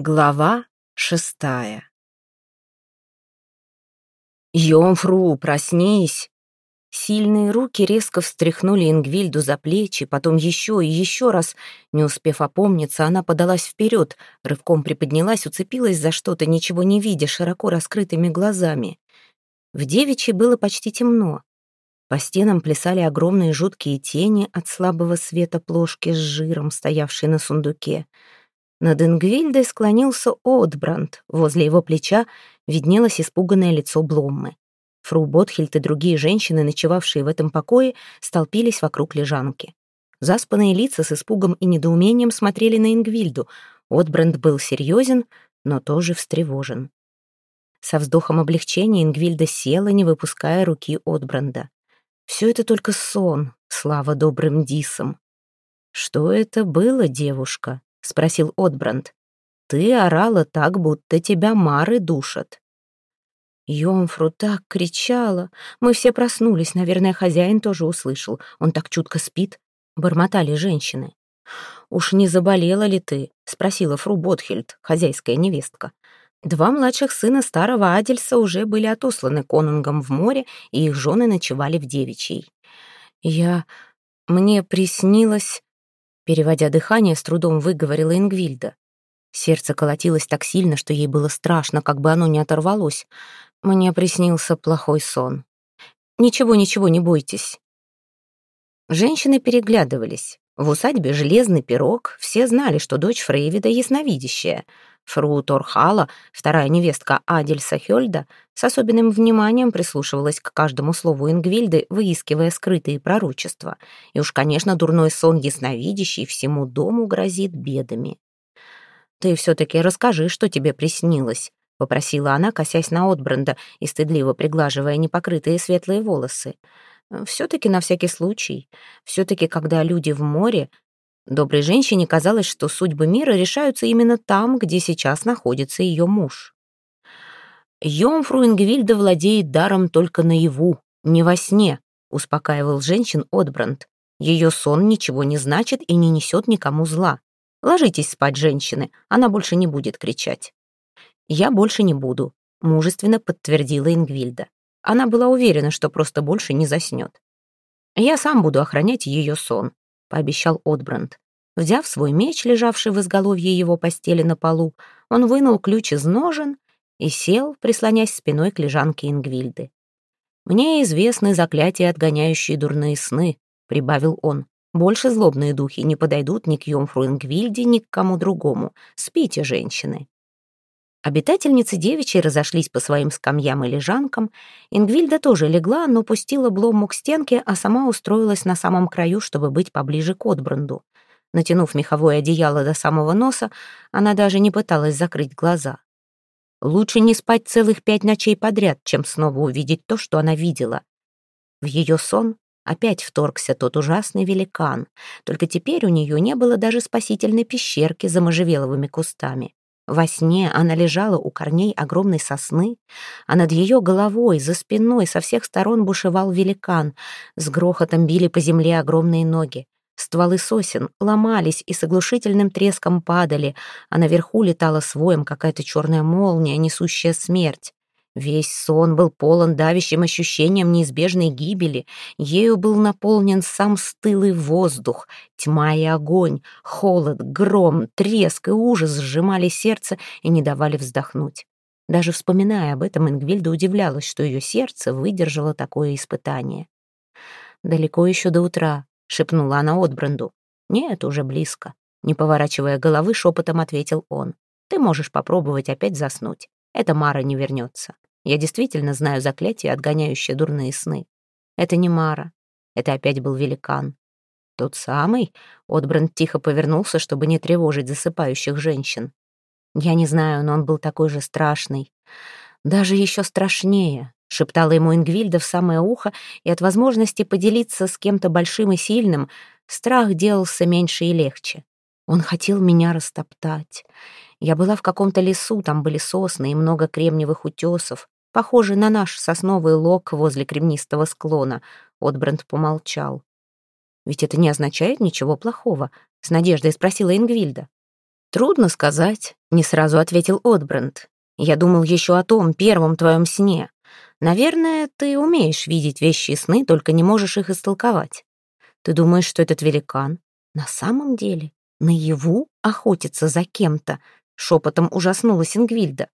Глава шестая «Йомфру, проснись!» Сильные руки резко встряхнули Ингвильду за плечи, потом еще и еще раз. Не успев опомниться, она подалась вперед, рывком приподнялась, уцепилась за что-то, ничего не видя, широко раскрытыми глазами. В девичьей было почти темно. По стенам плясали огромные жуткие тени от слабого света плошки с жиром, стоявшей на сундуке. Над Ингвильдой склонился Оутбранд. Возле его плеча виднелось испуганное лицо Бломмы. Фру Ботхельд и другие женщины, ночевавшие в этом покое, столпились вокруг лежанки. Заспанные лица с испугом и недоумением смотрели на Ингвильду. Отбранд был серьезен, но тоже встревожен. Со вздохом облегчения Ингвильда села, не выпуская руки Отбранда. Все это только сон, слава добрым дисам. Что это было, девушка? — спросил Отбранд. «Ты орала так, будто тебя мары душат». Йомфру так кричала. Мы все проснулись, наверное, хозяин тоже услышал. Он так чутко спит. Бормотали женщины. «Уж не заболела ли ты?» — спросила фру Ботхельд, хозяйская невестка. Два младших сына старого Адельса уже были отосланы конунгом в море, и их жены ночевали в девичьей. «Я... мне приснилось...» Переводя дыхание, с трудом выговорила Ингвильда. Сердце колотилось так сильно, что ей было страшно, как бы оно не оторвалось. Мне приснился плохой сон. «Ничего, ничего, не бойтесь». Женщины переглядывались. В усадьбе «Железный пирог» все знали, что дочь Фрейвида ясновидящая — Фру Торхала, вторая невестка Адельса Хёльда, с особенным вниманием прислушивалась к каждому слову Ингвильды, выискивая скрытые пророчества. И уж, конечно, дурной сон ясновидящий всему дому грозит бедами. «Ты все-таки расскажи, что тебе приснилось», — попросила она, косясь на Отбранда и стыдливо приглаживая непокрытые светлые волосы. «Все-таки на всякий случай. Все-таки, когда люди в море, Доброй женщине казалось, что судьбы мира решаются именно там, где сейчас находится ее муж. «Йомфру Ингвильда владеет даром только наяву, не во сне», успокаивал женщин Отбранд. «Ее сон ничего не значит и не несет никому зла. Ложитесь спать, женщины, она больше не будет кричать». «Я больше не буду», — мужественно подтвердила Ингвильда. Она была уверена, что просто больше не заснет. «Я сам буду охранять ее сон. — пообещал Отбранд. Взяв свой меч, лежавший в изголовье его постели на полу, он вынул ключ из ножен и сел, прислонясь спиной к лежанке Ингвильды. «Мне известны заклятия, отгоняющие дурные сны», — прибавил он. «Больше злобные духи не подойдут ни к Йомфру Ингвильде, ни к кому другому. Спите, женщины». Обитательницы девичьей разошлись по своим скамьям и лежанкам. Ингвильда тоже легла, но пустила Блому к стенке, а сама устроилась на самом краю, чтобы быть поближе к Отбранду. Натянув меховое одеяло до самого носа, она даже не пыталась закрыть глаза. Лучше не спать целых пять ночей подряд, чем снова увидеть то, что она видела. В ее сон опять вторгся тот ужасный великан, только теперь у нее не было даже спасительной пещерки за можжевеловыми кустами. Во сне она лежала у корней огромной сосны, а над ее головой, за спиной, со всех сторон бушевал великан. С грохотом били по земле огромные ноги. Стволы сосен ломались и с оглушительным треском падали, а наверху летала своем какая-то черная молния, несущая смерть. Весь сон был полон давящим ощущением неизбежной гибели. Ею был наполнен сам стылый воздух. Тьма и огонь, холод, гром, треск и ужас сжимали сердце и не давали вздохнуть. Даже вспоминая об этом, Ингвильда удивлялась, что ее сердце выдержало такое испытание. «Далеко еще до утра», — шепнула она Отбранду. «Нет, уже близко», — не поворачивая головы, шепотом ответил он. «Ты можешь попробовать опять заснуть. Эта Мара не вернется». Я действительно знаю заклятие, отгоняющее дурные сны. Это не Мара. Это опять был великан. Тот самый? Отбранд тихо повернулся, чтобы не тревожить засыпающих женщин. Я не знаю, но он был такой же страшный. Даже еще страшнее, шептала ему Ингвильда в самое ухо, и от возможности поделиться с кем-то большим и сильным страх делался меньше и легче. Он хотел меня растоптать. Я была в каком-то лесу, там были сосны и много кремниевых утесов похожий на наш сосновый лог возле кремнистого склона. Отбранд помолчал. «Ведь это не означает ничего плохого», — с надеждой спросила Ингвильда. «Трудно сказать», Не сразу ответил Отбранд. «Я думал еще о том первом твоем сне. Наверное, ты умеешь видеть вещи и сны, только не можешь их истолковать. Ты думаешь, что этот великан на самом деле наяву охотится за кем-то?» Шепотом ужаснулась Ингвильда.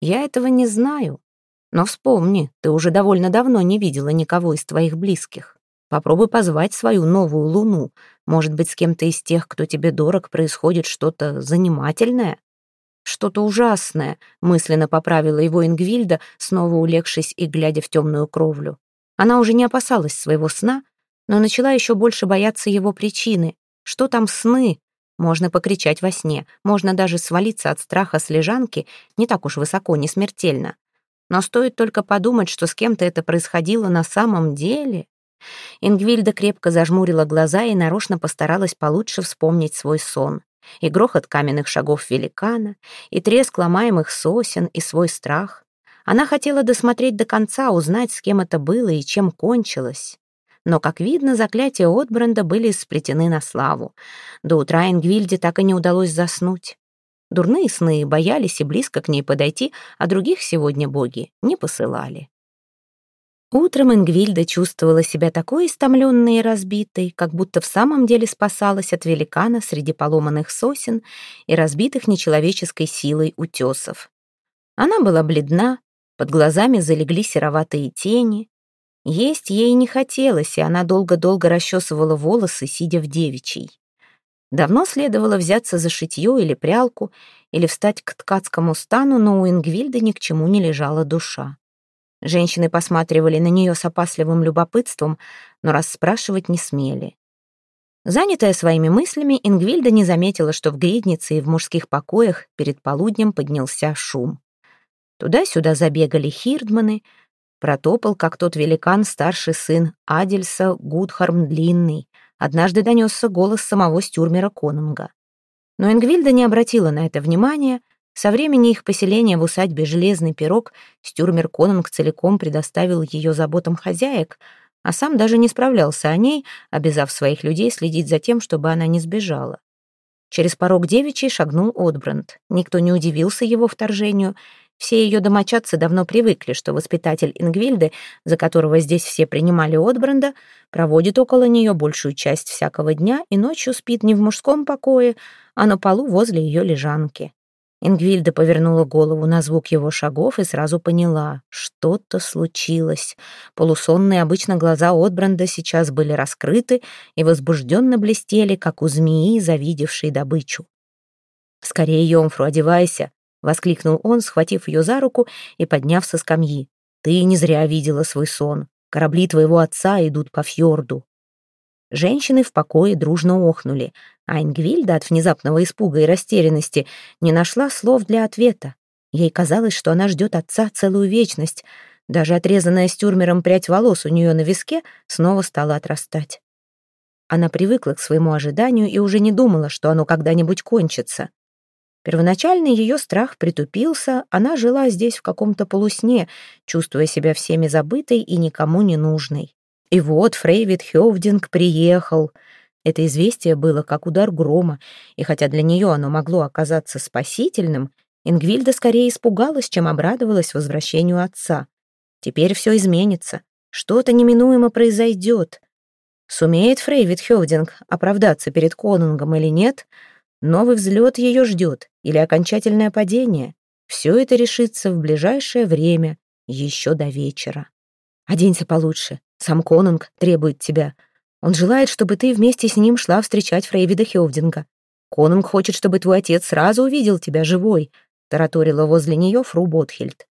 «Я этого не знаю. Но вспомни, ты уже довольно давно не видела никого из твоих близких. Попробуй позвать свою новую луну. Может быть, с кем-то из тех, кто тебе дорог, происходит что-то занимательное?» «Что-то ужасное», — мысленно поправила его Ингвильда, снова улегшись и глядя в темную кровлю. Она уже не опасалась своего сна, но начала еще больше бояться его причины. Что там сны? Можно покричать во сне, можно даже свалиться от страха с лежанки, не так уж высоко, не смертельно. Но стоит только подумать, что с кем-то это происходило на самом деле. Ингвильда крепко зажмурила глаза и нарочно постаралась получше вспомнить свой сон и грохот каменных шагов великана, и треск ломаемых сосен, и свой страх. Она хотела досмотреть до конца, узнать, с кем это было и чем кончилось. Но, как видно, заклятия Отбранда были сплетены на славу. До утра Ингвильде так и не удалось заснуть. Дурные сны боялись и близко к ней подойти, а других сегодня боги не посылали. Утром Ингвильда чувствовала себя такой истомленной и разбитой, как будто в самом деле спасалась от великана среди поломанных сосен и разбитых нечеловеческой силой утесов. Она была бледна, под глазами залегли сероватые тени. Есть ей не хотелось, и она долго-долго расчесывала волосы, сидя в девичьей. Давно следовало взяться за шитье или прялку, или встать к ткацкому стану, но у Ингвильды ни к чему не лежала душа. Женщины посматривали на нее с опасливым любопытством, но расспрашивать не смели. Занятая своими мыслями, Ингвильда не заметила, что в гриднице и в мужских покоях перед полуднем поднялся шум. Туда-сюда забегали хирдманы, протопал, как тот великан, старший сын Адельса Гудхарм Длинный. Однажды донесся голос самого стюрмера Конунга. Но Ингвильда не обратила на это внимания — со времени их поселения в усадьбе «Железный пирог» Стюрмер Конунг целиком предоставил ее заботам хозяек, а сам даже не справлялся о ней, обязав своих людей следить за тем, чтобы она не сбежала. Через порог девичий шагнул Отбранд. Никто не удивился его вторжению. Все ее домочадцы давно привыкли, что воспитатель Ингвильды, за которого здесь все принимали Отбранда, проводит около нее большую часть всякого дня и ночью спит не в мужском покое, а на полу возле ее лежанки. Ингвильда повернула голову на звук его шагов и сразу поняла, что-то случилось. Полусонные обычно глаза Отбранда сейчас были раскрыты и возбужденно блестели, как у змеи, завидевшей добычу. «Скорее, Йомфру, одевайся!» — воскликнул он, схватив ее за руку и подняв со скамьи. «Ты не зря видела свой сон. Корабли твоего отца идут по фьорду». Женщины в покое дружно охнули, а Ингвильда от внезапного испуга и растерянности не нашла слов для ответа. Ей казалось, что она ждет отца целую вечность. Даже отрезанная стюрмером прядь волос у нее на виске снова стала отрастать. Она привыкла к своему ожиданию и уже не думала, что оно когда-нибудь кончится. Первоначальный ее страх притупился, она жила здесь в каком-то полусне, чувствуя себя всеми забытой и никому не нужной. И вот Фрейвид Хёвдинг приехал. Это известие было как удар грома, и хотя для нее оно могло оказаться спасительным, Ингвильда скорее испугалась, чем обрадовалась возвращению отца. Теперь все изменится, что-то неминуемо произойдет. Сумеет Фрейвид Хёвдинг оправдаться перед конунгом или нет, новый взлет ее ждет или окончательное падение. Все это решится в ближайшее время, еще до вечера. Оденься получше, сам Конунг требует тебя. Он желает, чтобы ты вместе с ним шла встречать Фрейвида Хевдинга. Конунг хочет, чтобы твой отец сразу увидел тебя живой», — тараторила возле нее фру Ботхельд.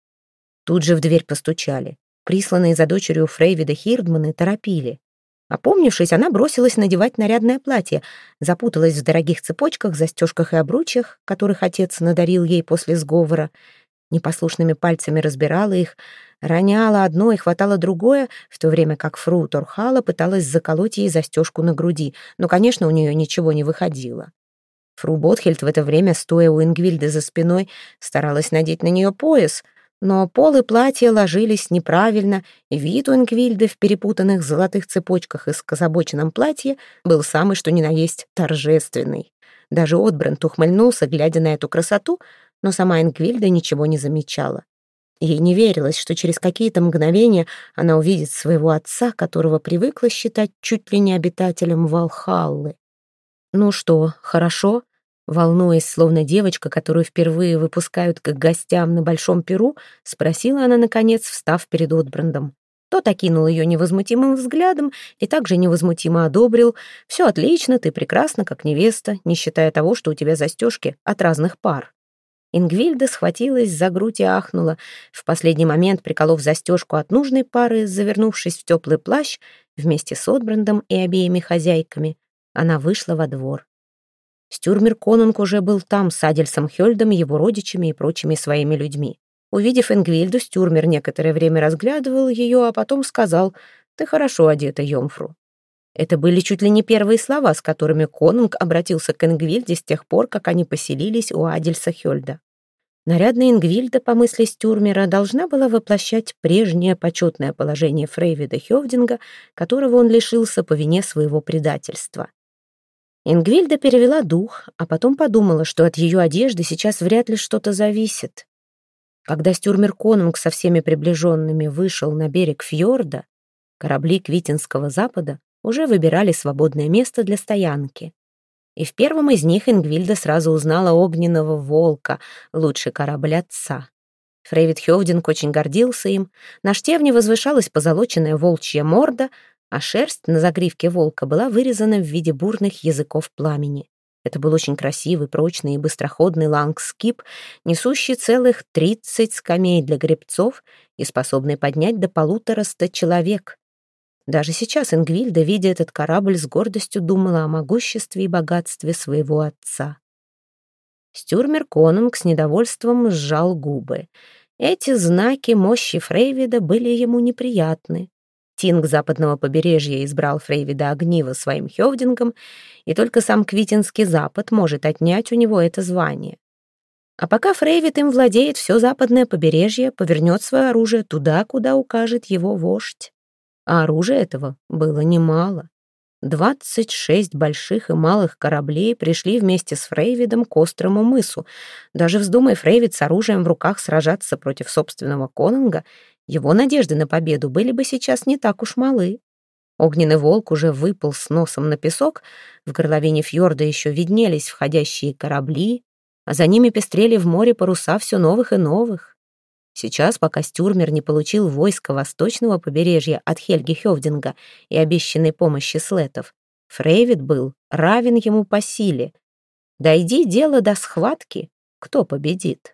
Тут же в дверь постучали. Присланные за дочерью Фрейвида Хирдманы торопили. Опомнившись, она бросилась надевать нарядное платье, запуталась в дорогих цепочках, застежках и обручьях, которых отец надарил ей после сговора, непослушными пальцами разбирала их, роняла одно и хватала другое, в то время как Фру Торхала пыталась заколоть ей застежку на груди, но, конечно, у нее ничего не выходило. Фру Ботхельд в это время, стоя у Ингвильды за спиной, старалась надеть на нее пояс, но полы платья ложились неправильно, и вид у Ингвильды в перепутанных золотых цепочках и скособоченном платье был самый что ни на есть торжественный. Даже Отбранд ухмыльнулся, глядя на эту красоту, но сама Ингвильда ничего не замечала. Ей не верилось, что через какие-то мгновения она увидит своего отца, которого привыкла считать чуть ли не обитателем Валхаллы. «Ну что, хорошо?» Волнуясь, словно девочка, которую впервые выпускают к гостям на Большом Перу, спросила она, наконец, встав перед Отбрандом. Тот окинул ее невозмутимым взглядом и также невозмутимо одобрил. «Все отлично, ты прекрасна, как невеста, не считая того, что у тебя застежки от разных пар». Ингвильда схватилась за грудь и ахнула, в последний момент приколов застежку от нужной пары, завернувшись в теплый плащ, вместе с Отбрандом и обеими хозяйками, она вышла во двор. Стюрмер Конунг уже был там с Адельсом Хёльдом, его родичами и прочими своими людьми. Увидев Энгвильду, Стюрмер некоторое время разглядывал ее, а потом сказал «Ты хорошо одета, Йомфру». Это были чуть ли не первые слова, с которыми Конунг обратился к Энгвильде с тех пор, как они поселились у Адельса Хёльда. Нарядная Ингвильда, по мысли Стюрмера, должна была воплощать прежнее почетное положение Фрейвида Хёвдинга, которого он лишился по вине своего предательства. Ингвильда перевела дух, а потом подумала, что от ее одежды сейчас вряд ли что-то зависит. Когда Стюрмер Конунг со всеми приближенными вышел на берег фьорда, корабли Квитинского запада уже выбирали свободное место для стоянки. И в первом из них Ингвильда сразу узнала огненного волка, лучший корабль отца. Фрейвид Хёвдинг очень гордился им. На штевне возвышалась позолоченная волчья морда, а шерсть на загривке волка была вырезана в виде бурных языков пламени. Это был очень красивый, прочный и быстроходный лангскип, несущий целых 30 скамей для гребцов и способный поднять до полутораста человек. Даже сейчас Ингвильда, видя этот корабль, с гордостью думала о могуществе и богатстве своего отца. Стюрмер Конунг с недовольством сжал губы. Эти знаки мощи Фрейвида были ему неприятны. Тинг западного побережья избрал Фрейвида Огнива своим хёвдингом, и только сам Квитинский Запад может отнять у него это звание. А пока Фрейвид им владеет, все западное побережье повернет свое оружие туда, куда укажет его вождь. А оружия этого было немало. Двадцать шесть больших и малых кораблей пришли вместе с Фрейвидом к острому мысу. Даже вздумай Фрейвид с оружием в руках сражаться против собственного конунга, его надежды на победу были бы сейчас не так уж малы. Огненный волк уже выпал с носом на песок, в горловине фьорда еще виднелись входящие корабли, а за ними пестрели в море паруса все новых и новых. Сейчас, пока Стюрмер не получил войска восточного побережья от Хельги Хёвдинга и обещанной помощи слетов, Фрейвид был равен ему по силе. Дойди дело до схватки, кто победит?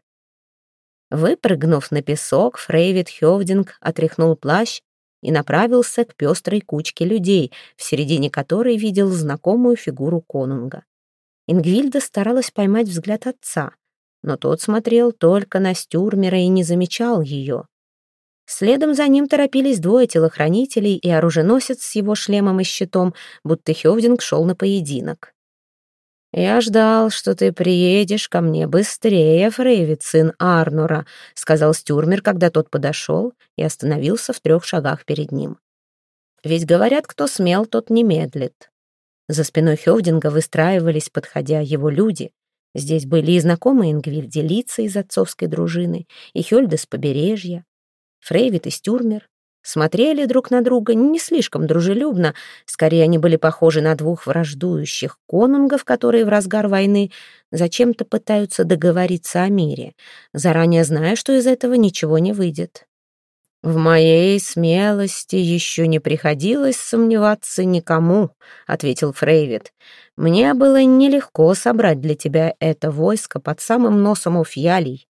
Выпрыгнув на песок, Фрейвид Хёвдинг отряхнул плащ и направился к пестрой кучке людей, в середине которой видел знакомую фигуру конунга. Ингвильда старалась поймать взгляд отца, но тот смотрел только на Стюрмера и не замечал ее. Следом за ним торопились двое телохранителей и оруженосец с его шлемом и щитом, будто Хёвдинг шел на поединок. «Я ждал, что ты приедешь ко мне быстрее, Фрейвит, сын Арнура», сказал Стюрмер, когда тот подошел и остановился в трех шагах перед ним. «Ведь говорят, кто смел, тот не медлит». За спиной Хёвдинга выстраивались, подходя его люди. Здесь были и знакомые Ингвильде лица из отцовской дружины, и Хёльда с побережья, Фрейвит и Стюрмер, смотрели друг на друга не слишком дружелюбно, скорее они были похожи на двух враждующих конунгов, которые в разгар войны зачем-то пытаются договориться о мире, заранее зная, что из этого ничего не выйдет. «В моей смелости еще не приходилось сомневаться никому», — ответил Фрейвит. «Мне было нелегко собрать для тебя это войско под самым носом у фиалей.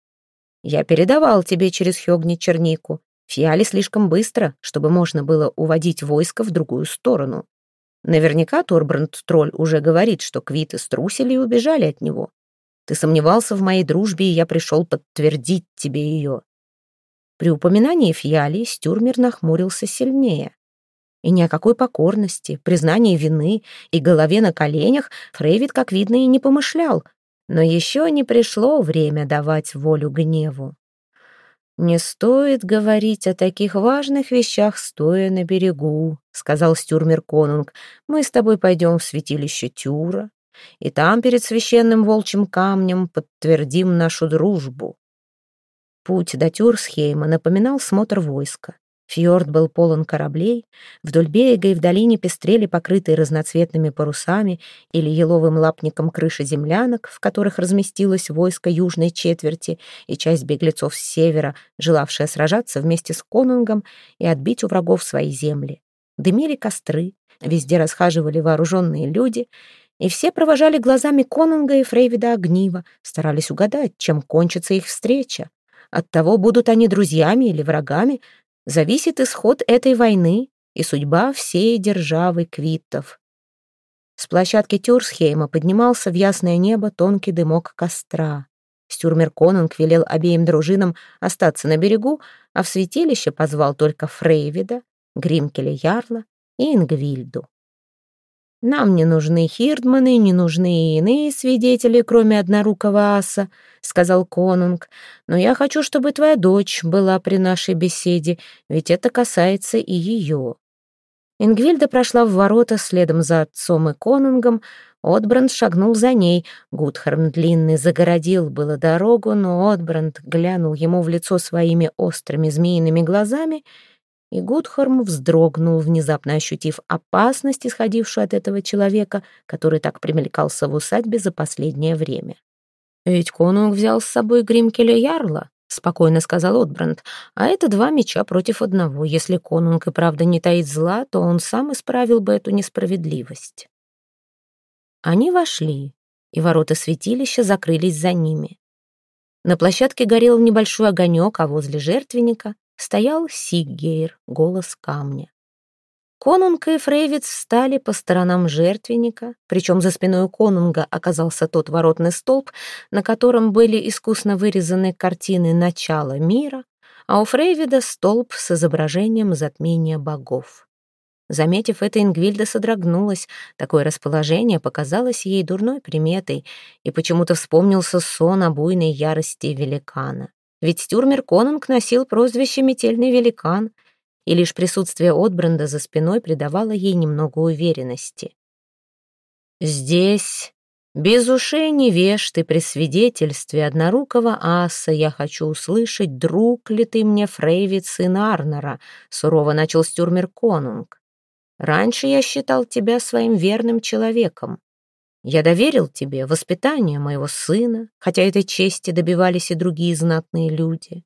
Я передавал тебе через Хёгни чернику. Фиали слишком быстро, чтобы можно было уводить войско в другую сторону. Наверняка Торбранд Тролль уже говорит, что квиты струсили и убежали от него. Ты сомневался в моей дружбе, и я пришел подтвердить тебе ее. При упоминании Фиали Стюрмер нахмурился сильнее. И ни о какой покорности, признании вины и голове на коленях Фрейвид, как видно, и не помышлял, но еще не пришло время давать волю гневу. «Не стоит говорить о таких важных вещах, стоя на берегу», — сказал Стюрмер Конунг. «Мы с тобой пойдем в святилище Тюра. и там перед священным волчьим камнем подтвердим нашу дружбу». Путь до Тюрсхейма напоминал смотр войска. Фьорд был полон кораблей, вдоль берега и в долине пестрели покрытые разноцветными парусами или еловым лапником крыши землянок, в которых разместилось войско южной четверти и часть беглецов с севера, желавшая сражаться вместе с конунгом и отбить у врагов свои земли. Дымили костры, везде расхаживали вооруженные люди, и все провожали глазами конунга и Фрейвида Огнива, старались угадать, чем кончится их встреча. От того, будут они друзьями или врагами, зависит исход этой войны и судьба всей державы квиттов. С площадки Тюрсхейма поднимался в ясное небо тонкий дымок костра. Стюрмер Конунг велел обеим дружинам остаться на берегу, а в святилище позвал только Фрейвида, Гримкеля Ярла и Ингвильду. Нам не нужны хирдманы, не нужны и иные свидетели, кроме однорукого аса, сказал конунг. Но я хочу, чтобы твоя дочь была при нашей беседе, ведь это касается и ее. Ингвильда прошла в ворота следом за отцом и конунгом. Отбранд шагнул за ней. Гудхарм длинный загородил было дорогу, но Отбранд глянул ему в лицо своими острыми змеиными глазами — и Гудхорм вздрогнул, внезапно ощутив опасность, исходившую от этого человека, который так примелькался в усадьбе за последнее время. «Ведь конунг взял с собой Гримкеля Ярла», — спокойно сказал Отбранд, «а это два меча против одного. Если конунг и правда не таит зла, то он сам исправил бы эту несправедливость». Они вошли, и ворота святилища закрылись за ними. На площадке горел небольшой огонек, а возле жертвенника стоял Сиггейр, голос камня. Конунг и Фрейвиц встали по сторонам жертвенника, причем за спиной конунга оказался тот воротный столб, на котором были искусно вырезаны картины начала мира, а у Фрейвида столб с изображением затмения богов. Заметив это, Ингвильда содрогнулась. Такое расположение показалось ей дурной приметой, и почему-то вспомнился сон о буйной ярости великана. Ведь Стюрмер Конунг носил прозвище «Метельный великан», и лишь присутствие Отбранда за спиной придавало ей немного уверенности. «Здесь, без ушей невежды, при свидетельстве однорукого аса, я хочу услышать, друг ли ты мне, Фрейвит, сын Арнера», сурово начал Стюрмер Конунг. «Раньше я считал тебя своим верным человеком. Я доверил тебе воспитание моего сына, хотя этой чести добивались и другие знатные люди.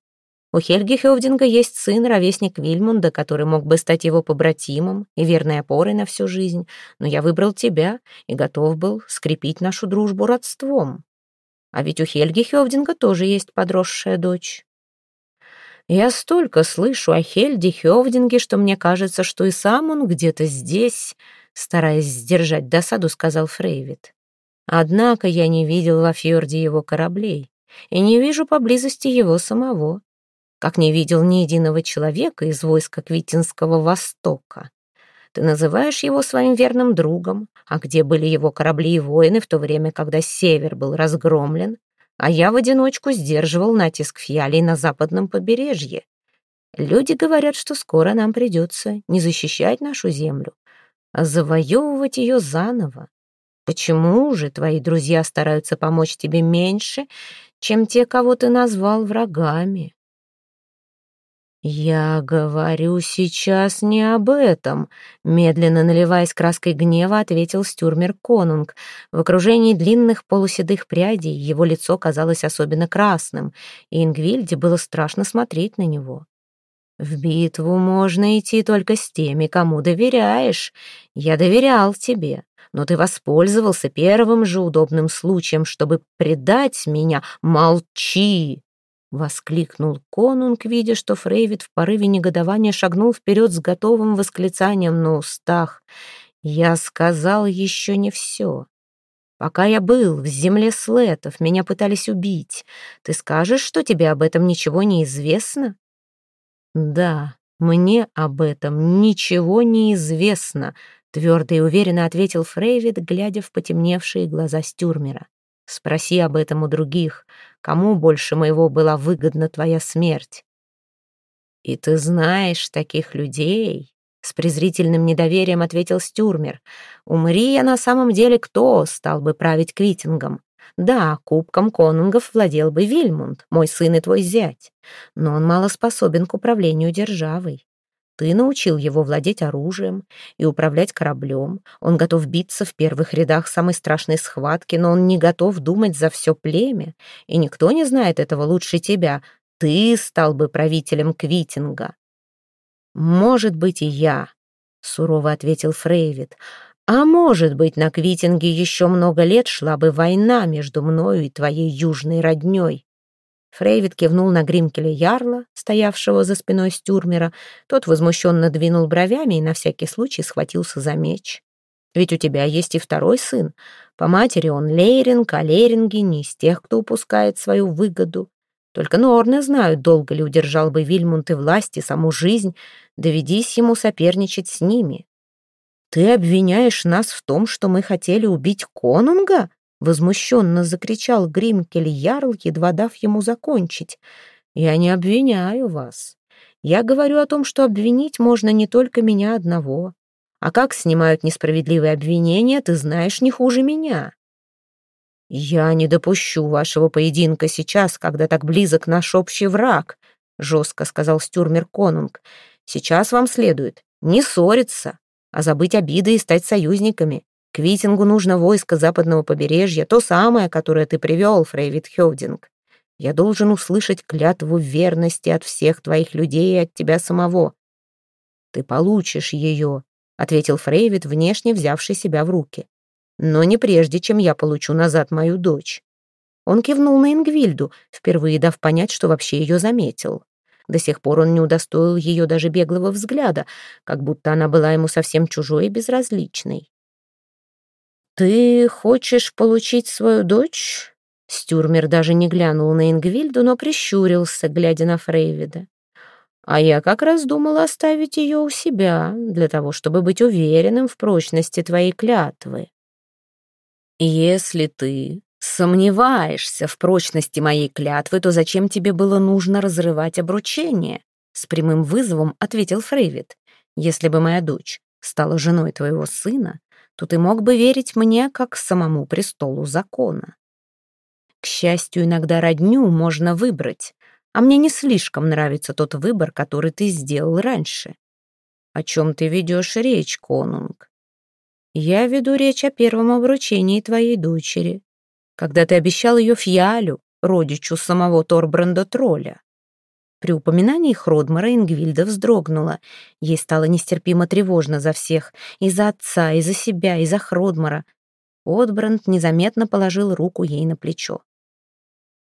У Хельги Хевдинга есть сын, ровесник Вильмунда, который мог бы стать его побратимом и верной опорой на всю жизнь, но я выбрал тебя и готов был скрепить нашу дружбу родством. А ведь у Хельги Хевдинга тоже есть подросшая дочь. Я столько слышу о Хельде Хевдинге, что мне кажется, что и сам он где-то здесь, стараясь сдержать досаду, сказал Фрейвит. Однако я не видел во фьорде его кораблей и не вижу поблизости его самого, как не видел ни единого человека из войска Квитинского Востока. Ты называешь его своим верным другом, а где были его корабли и воины в то время, когда север был разгромлен, а я в одиночку сдерживал натиск фиалей на западном побережье. Люди говорят, что скоро нам придется не защищать нашу землю, а завоевывать ее заново. Почему же твои друзья стараются помочь тебе меньше, чем те, кого ты назвал врагами? «Я говорю сейчас не об этом», — медленно наливаясь краской гнева, ответил Стюрмер Конунг. В окружении длинных полуседых прядей его лицо казалось особенно красным, и Ингвильде было страшно смотреть на него. В битву можно идти только с теми, кому доверяешь. Я доверял тебе, но ты воспользовался первым же удобным случаем, чтобы предать меня. Молчи!» Воскликнул конунг, видя, что Фрейвит в порыве негодования шагнул вперед с готовым восклицанием на устах. «Я сказал еще не все. Пока я был в земле слетов, меня пытались убить. Ты скажешь, что тебе об этом ничего не известно?» «Да, мне об этом ничего не известно», — твердо и уверенно ответил Фрейвид, глядя в потемневшие глаза Стюрмера. «Спроси об этом у других. Кому больше моего была выгодна твоя смерть?» «И ты знаешь таких людей?» — С презрительным недоверием ответил Стюрмер. «Умри я на самом деле кто стал бы править Квитингом? Да, кубком конунгов владел бы Вильмунд, мой сын и твой зять, но он мало способен к управлению державой. Ты научил его владеть оружием и управлять кораблем. Он готов биться в первых рядах самой страшной схватки, но он не готов думать за все племя, и никто не знает этого лучше тебя. Ты стал бы правителем Квитинга. «Может быть, и я», — сурово ответил Фрейвит. «А может быть, на Квитинге еще много лет шла бы война между мною и твоей южной родней». Фрейвит кивнул на Гримкеля Ярла, стоявшего за спиной Стюрмера. Тот возмущенно двинул бровями и на всякий случай схватился за меч. «Ведь у тебя есть и второй сын. По матери он Лейринг, а Лейринги не из тех, кто упускает свою выгоду. Только Норны знают, долго ли удержал бы Вильмунт и власть, и саму жизнь, доведись ему соперничать с ними. «Ты обвиняешь нас в том, что мы хотели убить конунга?» Возмущенно закричал Гримкель Ярл, едва дав ему закончить. «Я не обвиняю вас. Я говорю о том, что обвинить можно не только меня одного. А как снимают несправедливые обвинения, ты знаешь не хуже меня. «Я не допущу вашего поединка сейчас, когда так близок наш общий враг», — жестко сказал Стюрмер Конунг. «Сейчас вам следует не ссориться, а забыть обиды и стать союзниками. К Витингу нужно войско западного побережья, то самое, которое ты привел, Фрейвит Хевдинг. Я должен услышать клятву верности от всех твоих людей и от тебя самого. Ты получишь ее, — ответил Фрейвит, внешне взявший себя в руки но не прежде, чем я получу назад мою дочь. Он кивнул на Ингвильду, впервые дав понять, что вообще ее заметил. До сих пор он не удостоил ее даже беглого взгляда, как будто она была ему совсем чужой и безразличной. «Ты хочешь получить свою дочь?» Стюрмер даже не глянул на Ингвильду, но прищурился, глядя на Фрейвида. «А я как раз думала оставить ее у себя, для того, чтобы быть уверенным в прочности твоей клятвы. «Если ты сомневаешься в прочности моей клятвы, то зачем тебе было нужно разрывать обручение?» С прямым вызовом ответил Фрейвит. «Если бы моя дочь стала женой твоего сына, то ты мог бы верить мне как самому престолу закона. К счастью, иногда родню можно выбрать, а мне не слишком нравится тот выбор, который ты сделал раньше. О чем ты ведешь речь, конунг? Я веду речь о первом обручении твоей дочери, когда ты обещал ее Фьялю, родичу самого Торбранда Тролля. При упоминании Хродмара Ингвильда вздрогнула. Ей стало нестерпимо тревожно за всех. И за отца, и за себя, и за Хродмара. Отбранд незаметно положил руку ей на плечо.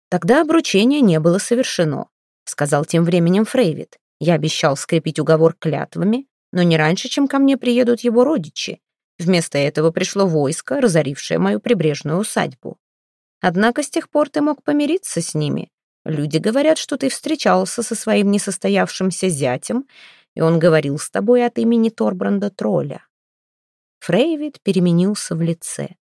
«Тогда обручение не было совершено», — сказал тем временем Фрейвит. «Я обещал скрепить уговор клятвами, но не раньше, чем ко мне приедут его родичи. Вместо этого пришло войско, разорившее мою прибрежную усадьбу. Однако с тех пор ты мог помириться с ними. Люди говорят, что ты встречался со своим несостоявшимся зятем, и он говорил с тобой от имени Торбранда Тролля. Фрейвид переменился в лице.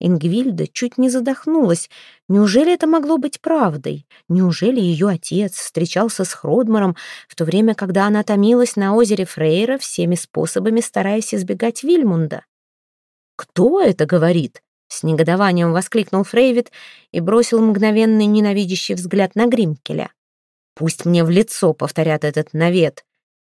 Ингвильда чуть не задохнулась. Неужели это могло быть правдой? Неужели ее отец встречался с Хродмаром в то время, когда она томилась на озере Фрейра, всеми способами стараясь избегать Вильмунда? «Кто это говорит?» — с негодованием воскликнул Фрейвит и бросил мгновенный ненавидящий взгляд на Гримкеля. «Пусть мне в лицо повторят этот навет.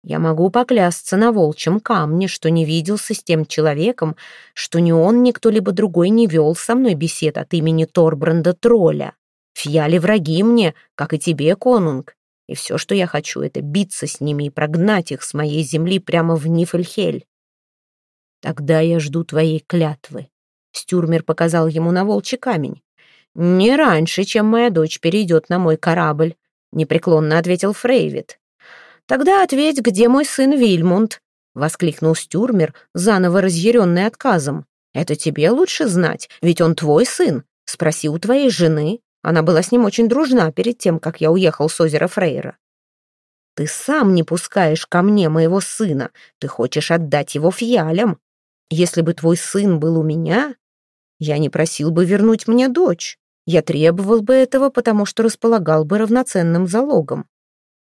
Я могу поклясться на волчьем камне, что не виделся с тем человеком, что ни он, ни кто-либо другой не вел со мной бесед от имени Торбранда Тролля. Фьяли враги мне, как и тебе, конунг, и все, что я хочу, это биться с ними и прогнать их с моей земли прямо в Нифельхель. «Тогда я жду твоей клятвы», — Стюрмер показал ему на волчий камень. «Не раньше, чем моя дочь перейдет на мой корабль», — непреклонно ответил Фрейвит. «Тогда ответь, где мой сын Вильмунд?» — воскликнул Стюрмер, заново разъяренный отказом. «Это тебе лучше знать, ведь он твой сын. Спроси у твоей жены. Она была с ним очень дружна перед тем, как я уехал с озера Фрейра. Ты сам не пускаешь ко мне моего сына. Ты хочешь отдать его фиалям. Если бы твой сын был у меня, я не просил бы вернуть мне дочь. Я требовал бы этого, потому что располагал бы равноценным залогом.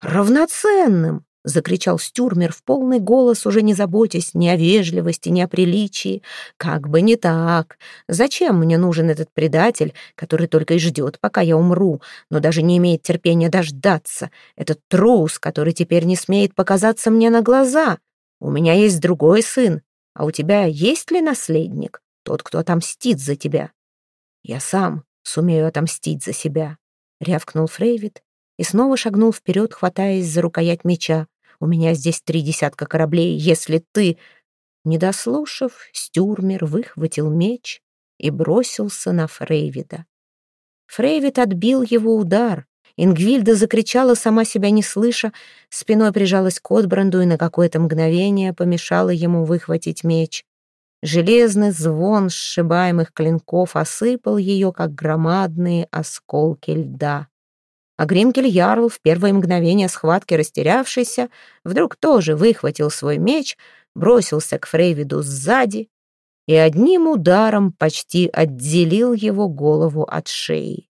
Равноценным! — закричал Стюрмер в полный голос, уже не заботясь ни о вежливости, ни о приличии. «Как бы не так! Зачем мне нужен этот предатель, который только и ждет, пока я умру, но даже не имеет терпения дождаться? Этот трус, который теперь не смеет показаться мне на глаза? У меня есть другой сын, а у тебя есть ли наследник? Тот, кто отомстит за тебя?» «Я сам сумею отомстить за себя», — рявкнул Фрейвит и снова шагнул вперед, хватаясь за рукоять меча. У меня здесь три десятка кораблей, если ты...» Не дослушав, Стюрмер выхватил меч и бросился на Фрейвида. Фрейвид отбил его удар. Ингвильда закричала, сама себя не слыша, спиной прижалась к Отбранду и на какое-то мгновение помешала ему выхватить меч. Железный звон сшибаемых клинков осыпал ее, как громадные осколки льда. А Гримкель Ярл, в первое мгновение схватки растерявшийся, вдруг тоже выхватил свой меч, бросился к Фрейвиду сзади и одним ударом почти отделил его голову от шеи.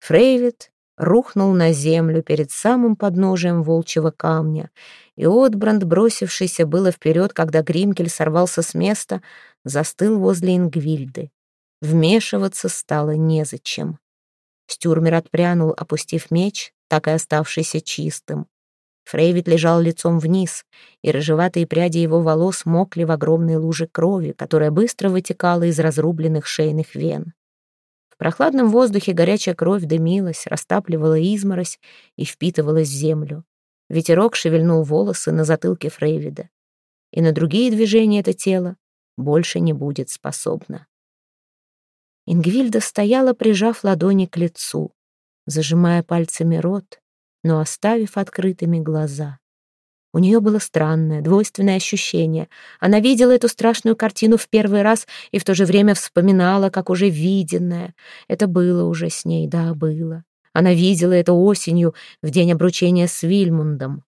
Фрейвид рухнул на землю перед самым подножием волчьего камня, и Отбранд, бросившийся было вперед, когда Гримкель сорвался с места, застыл возле Ингвильды. Вмешиваться стало незачем. Стюрмер отпрянул, опустив меч, так и оставшийся чистым. Фрейвит лежал лицом вниз, и рыжеватые пряди его волос мокли в огромной луже крови, которая быстро вытекала из разрубленных шейных вен. В прохладном воздухе горячая кровь дымилась, растапливала изморозь и впитывалась в землю. Ветерок шевельнул волосы на затылке Фрейвида. И на другие движения это тело больше не будет способно. Ингвильда стояла, прижав ладони к лицу, зажимая пальцами рот, но оставив открытыми глаза. У нее было странное, двойственное ощущение. Она видела эту страшную картину в первый раз и в то же время вспоминала, как уже виденное. Это было уже с ней, да, было. Она видела это осенью, в день обручения с Вильмундом.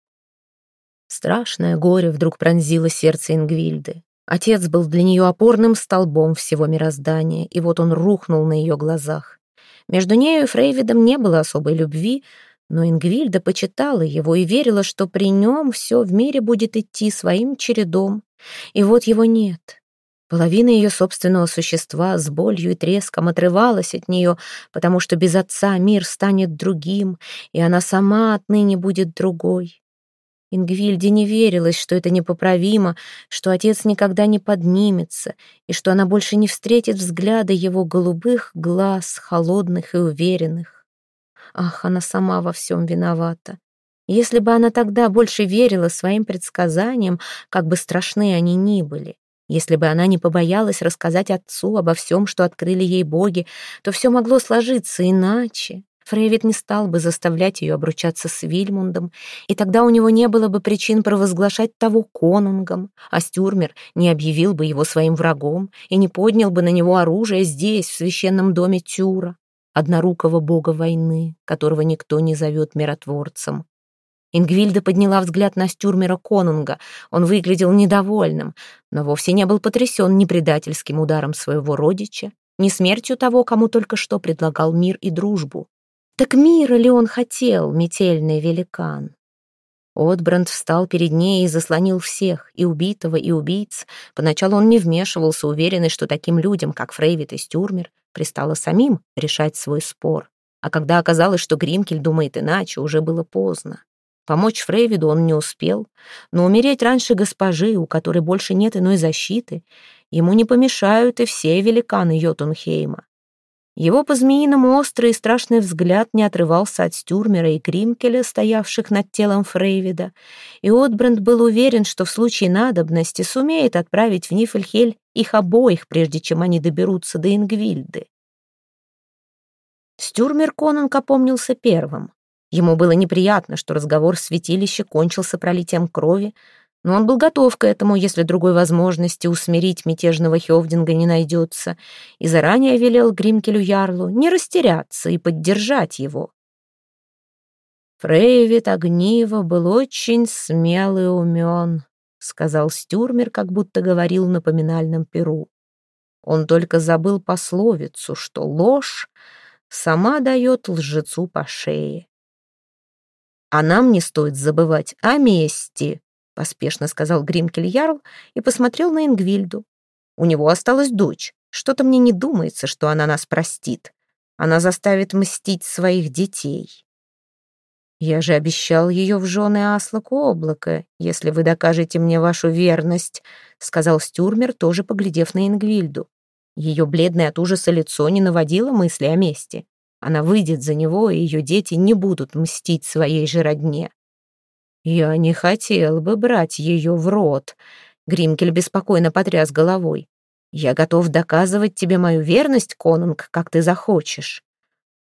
Страшное горе вдруг пронзило сердце Ингвильды. Отец был для нее опорным столбом всего мироздания, и вот он рухнул на ее глазах. Между нею и Фрейвидом не было особой любви, но Ингвильда почитала его и верила, что при нем все в мире будет идти своим чередом. И вот его нет. Половина ее собственного существа с болью и треском отрывалась от нее, потому что без отца мир станет другим, и она сама отныне будет другой. Ингвильде не верилось, что это непоправимо, что отец никогда не поднимется, и что она больше не встретит взгляда его голубых глаз, холодных и уверенных. Ах, она сама во всем виновата. Если бы она тогда больше верила своим предсказаниям, как бы страшны они ни были, если бы она не побоялась рассказать отцу обо всем, что открыли ей боги, то все могло сложиться иначе. Фрейвит не стал бы заставлять ее обручаться с Вильмундом, и тогда у него не было бы причин провозглашать того конунгом, а Стюрмер не объявил бы его своим врагом и не поднял бы на него оружие здесь, в священном доме Тюра, однорукого бога войны, которого никто не зовет миротворцем. Ингвильда подняла взгляд на Стюрмера Конунга. Он выглядел недовольным, но вовсе не был потрясен ни предательским ударом своего родича, ни смертью того, кому только что предлагал мир и дружбу. Так мира ли он хотел, метельный великан? Отбранд встал перед ней и заслонил всех, и убитого, и убийц. Поначалу он не вмешивался, уверенный, что таким людям, как Фрейвит и Стюрмер, пристало самим решать свой спор. А когда оказалось, что Гримкель думает иначе, уже было поздно. Помочь Фрейвиду он не успел, но умереть раньше госпожи, у которой больше нет иной защиты, ему не помешают и все великаны Йотунхейма. Его по-змеиному острый и страшный взгляд не отрывался от Стюрмера и Кримкеля, стоявших над телом Фрейвида, и Отбранд был уверен, что в случае надобности сумеет отправить в Нифельхель их обоих, прежде чем они доберутся до Ингвильды. Стюрмер Конунг опомнился первым. Ему было неприятно, что разговор в святилище кончился пролитием крови, но он был готов к этому, если другой возможности усмирить мятежного Хевдинга не найдется, и заранее велел Гримкелю Ярлу не растеряться и поддержать его. Фрейвит Огниво был очень смелый и умен, сказал Стюрмер, как будто говорил на поминальном перу. Он только забыл пословицу, что ложь сама дает лжецу по шее. А нам не стоит забывать о мести, поспешно сказал Гримкель Ярл и посмотрел на Ингвильду. У него осталась дочь. Что-то мне не думается, что она нас простит. Она заставит мстить своих детей. Я же обещал ее в жены Аслаку облака, если вы докажете мне вашу верность, сказал Стюрмер, тоже поглядев на Ингвильду. Ее бледное от ужаса лицо не наводило мысли о мести. Она выйдет за него, и ее дети не будут мстить своей же родне. «Я не хотел бы брать ее в рот», — Гримкель беспокойно потряс головой. «Я готов доказывать тебе мою верность, конунг, как ты захочешь.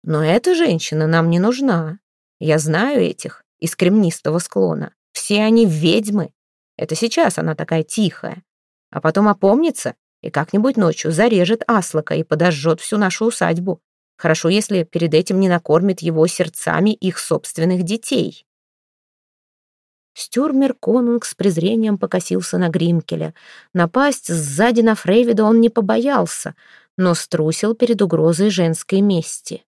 Но эта женщина нам не нужна. Я знаю этих из кремнистого склона. Все они ведьмы. Это сейчас она такая тихая. А потом опомнится и как-нибудь ночью зарежет Аслака и подожжет всю нашу усадьбу. Хорошо, если перед этим не накормит его сердцами их собственных детей. Стюрмер Конунг с презрением покосился на Гримкеля. Напасть сзади на Фрейвида он не побоялся, но струсил перед угрозой женской мести.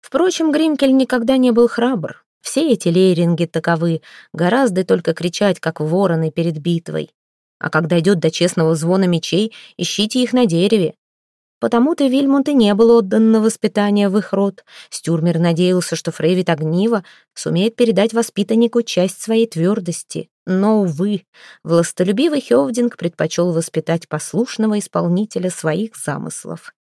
Впрочем, Гримкель никогда не был храбр. Все эти лейринги таковы, гораздо только кричать, как вороны перед битвой. А когда идет до честного звона мечей, ищите их на дереве. Потому-то Вильмонт и не был отдан на воспитание в их род. Стюрмер надеялся, что Фрейвит Огнива сумеет передать воспитаннику часть своей твердости. Но, увы, властолюбивый Хевдинг предпочел воспитать послушного исполнителя своих замыслов.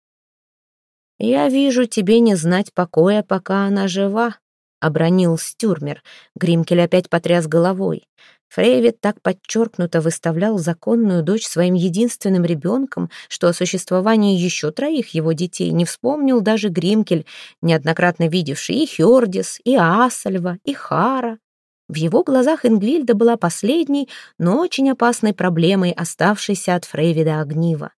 «Я вижу, тебе не знать покоя, пока она жива», — обронил Стюрмер. Гримкель опять потряс головой. Фрейвит так подчеркнуто выставлял законную дочь своим единственным ребенком, что о существовании еще троих его детей не вспомнил даже Гримкель, неоднократно видевший и Хёрдис, и Асальва, и Хара. В его глазах Ингвильда была последней, но очень опасной проблемой, оставшейся от Фрейвида Огнива.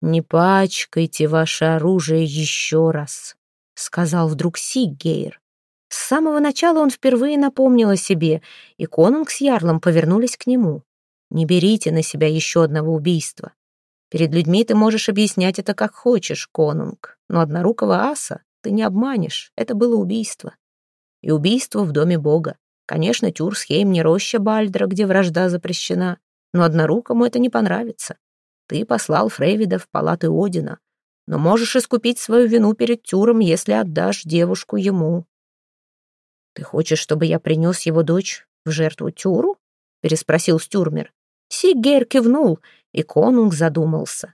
«Не пачкайте ваше оружие еще раз», — сказал вдруг Сиггейр. С самого начала он впервые напомнил о себе, и конунг с ярлом повернулись к нему. «Не берите на себя еще одного убийства. Перед людьми ты можешь объяснять это как хочешь, конунг, но однорукого аса ты не обманешь, это было убийство. И убийство в доме бога. Конечно, Тюрсхейм не роща Бальдра, где вражда запрещена, но однорукому это не понравится. Ты послал Фрейвида в палаты Одина, но можешь искупить свою вину перед Тюром, если отдашь девушку ему. «Ты хочешь, чтобы я принес его дочь в жертву Тюру?» — переспросил Стюрмер. Сиггейр кивнул, и конунг задумался.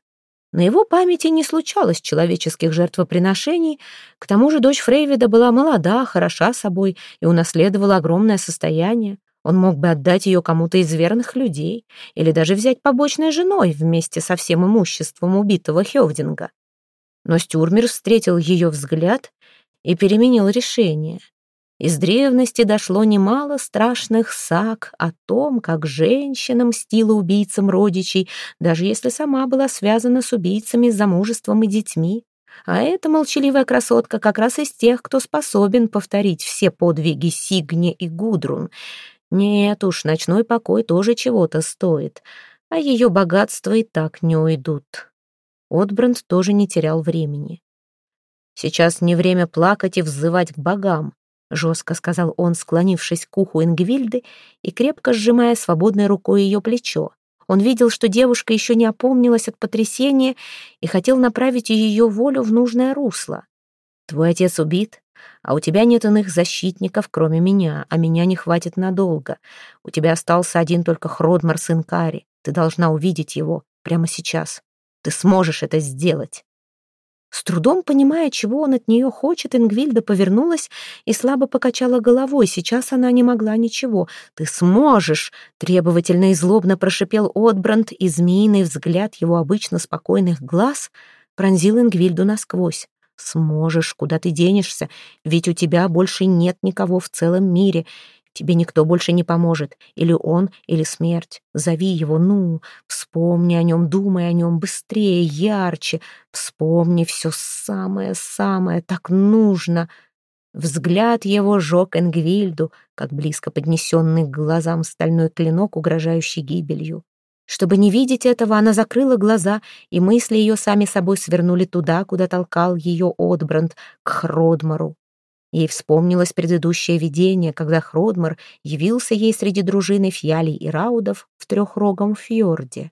На его памяти не случалось человеческих жертвоприношений, к тому же дочь Фрейвида была молода, хороша собой и унаследовала огромное состояние. Он мог бы отдать ее кому-то из верных людей или даже взять побочной женой вместе со всем имуществом убитого Хевдинга. Но Стюрмер встретил ее взгляд и переменил решение. Из древности дошло немало страшных саг о том, как женщина мстила убийцам родичей, даже если сама была связана с убийцами замужеством и детьми. А эта молчаливая красотка как раз из тех, кто способен повторить все подвиги Сигне и Гудрун. Нет уж, ночной покой тоже чего-то стоит, а ее богатства и так не уйдут. Отбранд тоже не терял времени. Сейчас не время плакать и взывать к богам жестко сказал он, склонившись к уху Ингвильды и крепко сжимая свободной рукой ее плечо. Он видел, что девушка еще не опомнилась от потрясения и хотел направить ее волю в нужное русло. «Твой отец убит, а у тебя нет иных защитников, кроме меня, а меня не хватит надолго. У тебя остался один только Хродмар, сын Кари. Ты должна увидеть его прямо сейчас. Ты сможешь это сделать». С трудом понимая, чего он от нее хочет, Ингвильда повернулась и слабо покачала головой. Сейчас она не могла ничего. «Ты сможешь!» — требовательно и злобно прошипел Отбранд, и змеиный взгляд его обычно спокойных глаз пронзил Ингвильду насквозь. «Сможешь, куда ты денешься? Ведь у тебя больше нет никого в целом мире. Тебе никто больше не поможет. Или он, или смерть. Зови его, ну, вспомни о нем, думай о нем быстрее, ярче. Вспомни все самое-самое, так нужно. Взгляд его жег Энгвильду, как близко поднесенный к глазам стальной клинок, угрожающий гибелью. Чтобы не видеть этого, она закрыла глаза, и мысли ее сами собой свернули туда, куда толкал ее Отбранд, к Хродмару. Ей вспомнилось предыдущее видение, когда Хродмар явился ей среди дружины фьялей и раудов в трехрогом фьорде.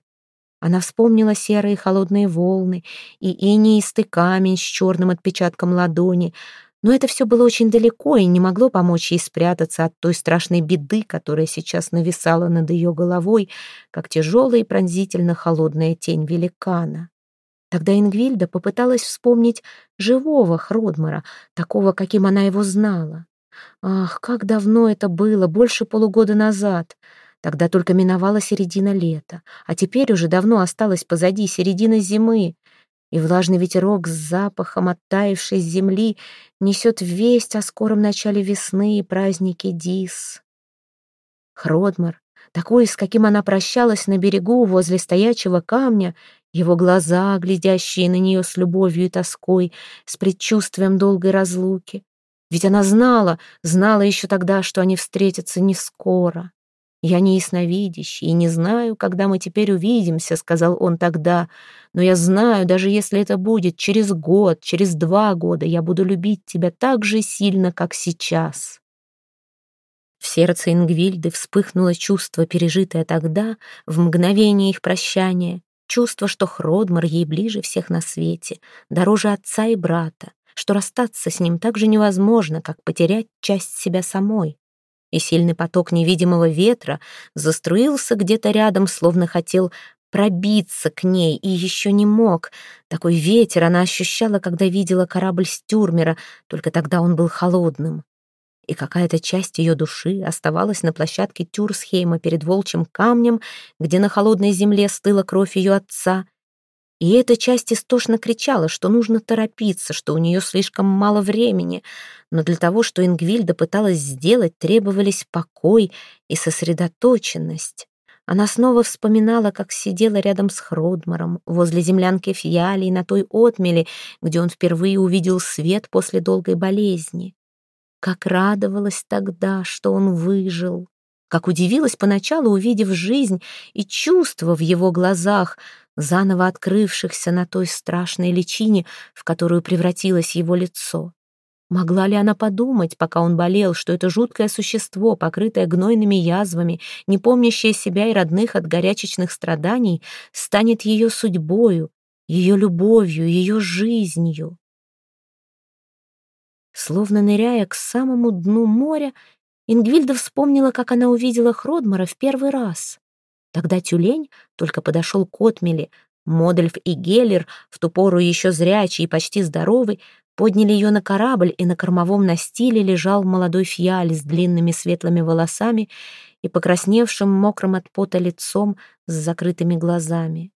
Она вспомнила серые холодные волны и инеистый камень с черным отпечатком ладони, но это все было очень далеко и не могло помочь ей спрятаться от той страшной беды, которая сейчас нависала над ее головой, как тяжелая и пронзительно холодная тень великана. Тогда Ингвильда попыталась вспомнить живого Хродмара, такого, каким она его знала. Ах, как давно это было, больше полугода назад. Тогда только миновала середина лета, а теперь уже давно осталась позади середина зимы и влажный ветерок с запахом оттаившей земли несет весть о скором начале весны и празднике Дис. Хродмар, такой, с каким она прощалась на берегу возле стоячего камня, его глаза, глядящие на нее с любовью и тоской, с предчувствием долгой разлуки. Ведь она знала, знала еще тогда, что они встретятся не скоро. «Я не ясновидящий и не знаю, когда мы теперь увидимся», — сказал он тогда. «Но я знаю, даже если это будет через год, через два года, я буду любить тебя так же сильно, как сейчас». В сердце Ингвильды вспыхнуло чувство, пережитое тогда, в мгновение их прощания, чувство, что Хродмар ей ближе всех на свете, дороже отца и брата, что расстаться с ним так же невозможно, как потерять часть себя самой и сильный поток невидимого ветра заструился где-то рядом, словно хотел пробиться к ней, и еще не мог. Такой ветер она ощущала, когда видела корабль Стюрмера, только тогда он был холодным. И какая-то часть ее души оставалась на площадке Тюрсхейма перед волчьим камнем, где на холодной земле стыла кровь ее отца, и эта часть истошно кричала, что нужно торопиться, что у нее слишком мало времени. Но для того, что Ингвильда пыталась сделать, требовались покой и сосредоточенность. Она снова вспоминала, как сидела рядом с Хродмаром, возле землянки Фиали на той отмели, где он впервые увидел свет после долгой болезни. Как радовалась тогда, что он выжил. Как удивилась поначалу, увидев жизнь и чувства в его глазах — заново открывшихся на той страшной личине, в которую превратилось его лицо. Могла ли она подумать, пока он болел, что это жуткое существо, покрытое гнойными язвами, не помнящее себя и родных от горячечных страданий, станет ее судьбою, ее любовью, ее жизнью? Словно ныряя к самому дну моря, Ингвильда вспомнила, как она увидела Хродмара в первый раз. Тогда тюлень только подошел к отмели. Модельф и Геллер, в ту пору еще зрячий и почти здоровый, подняли ее на корабль, и на кормовом настиле лежал молодой фиаль с длинными светлыми волосами и покрасневшим мокрым от пота лицом с закрытыми глазами.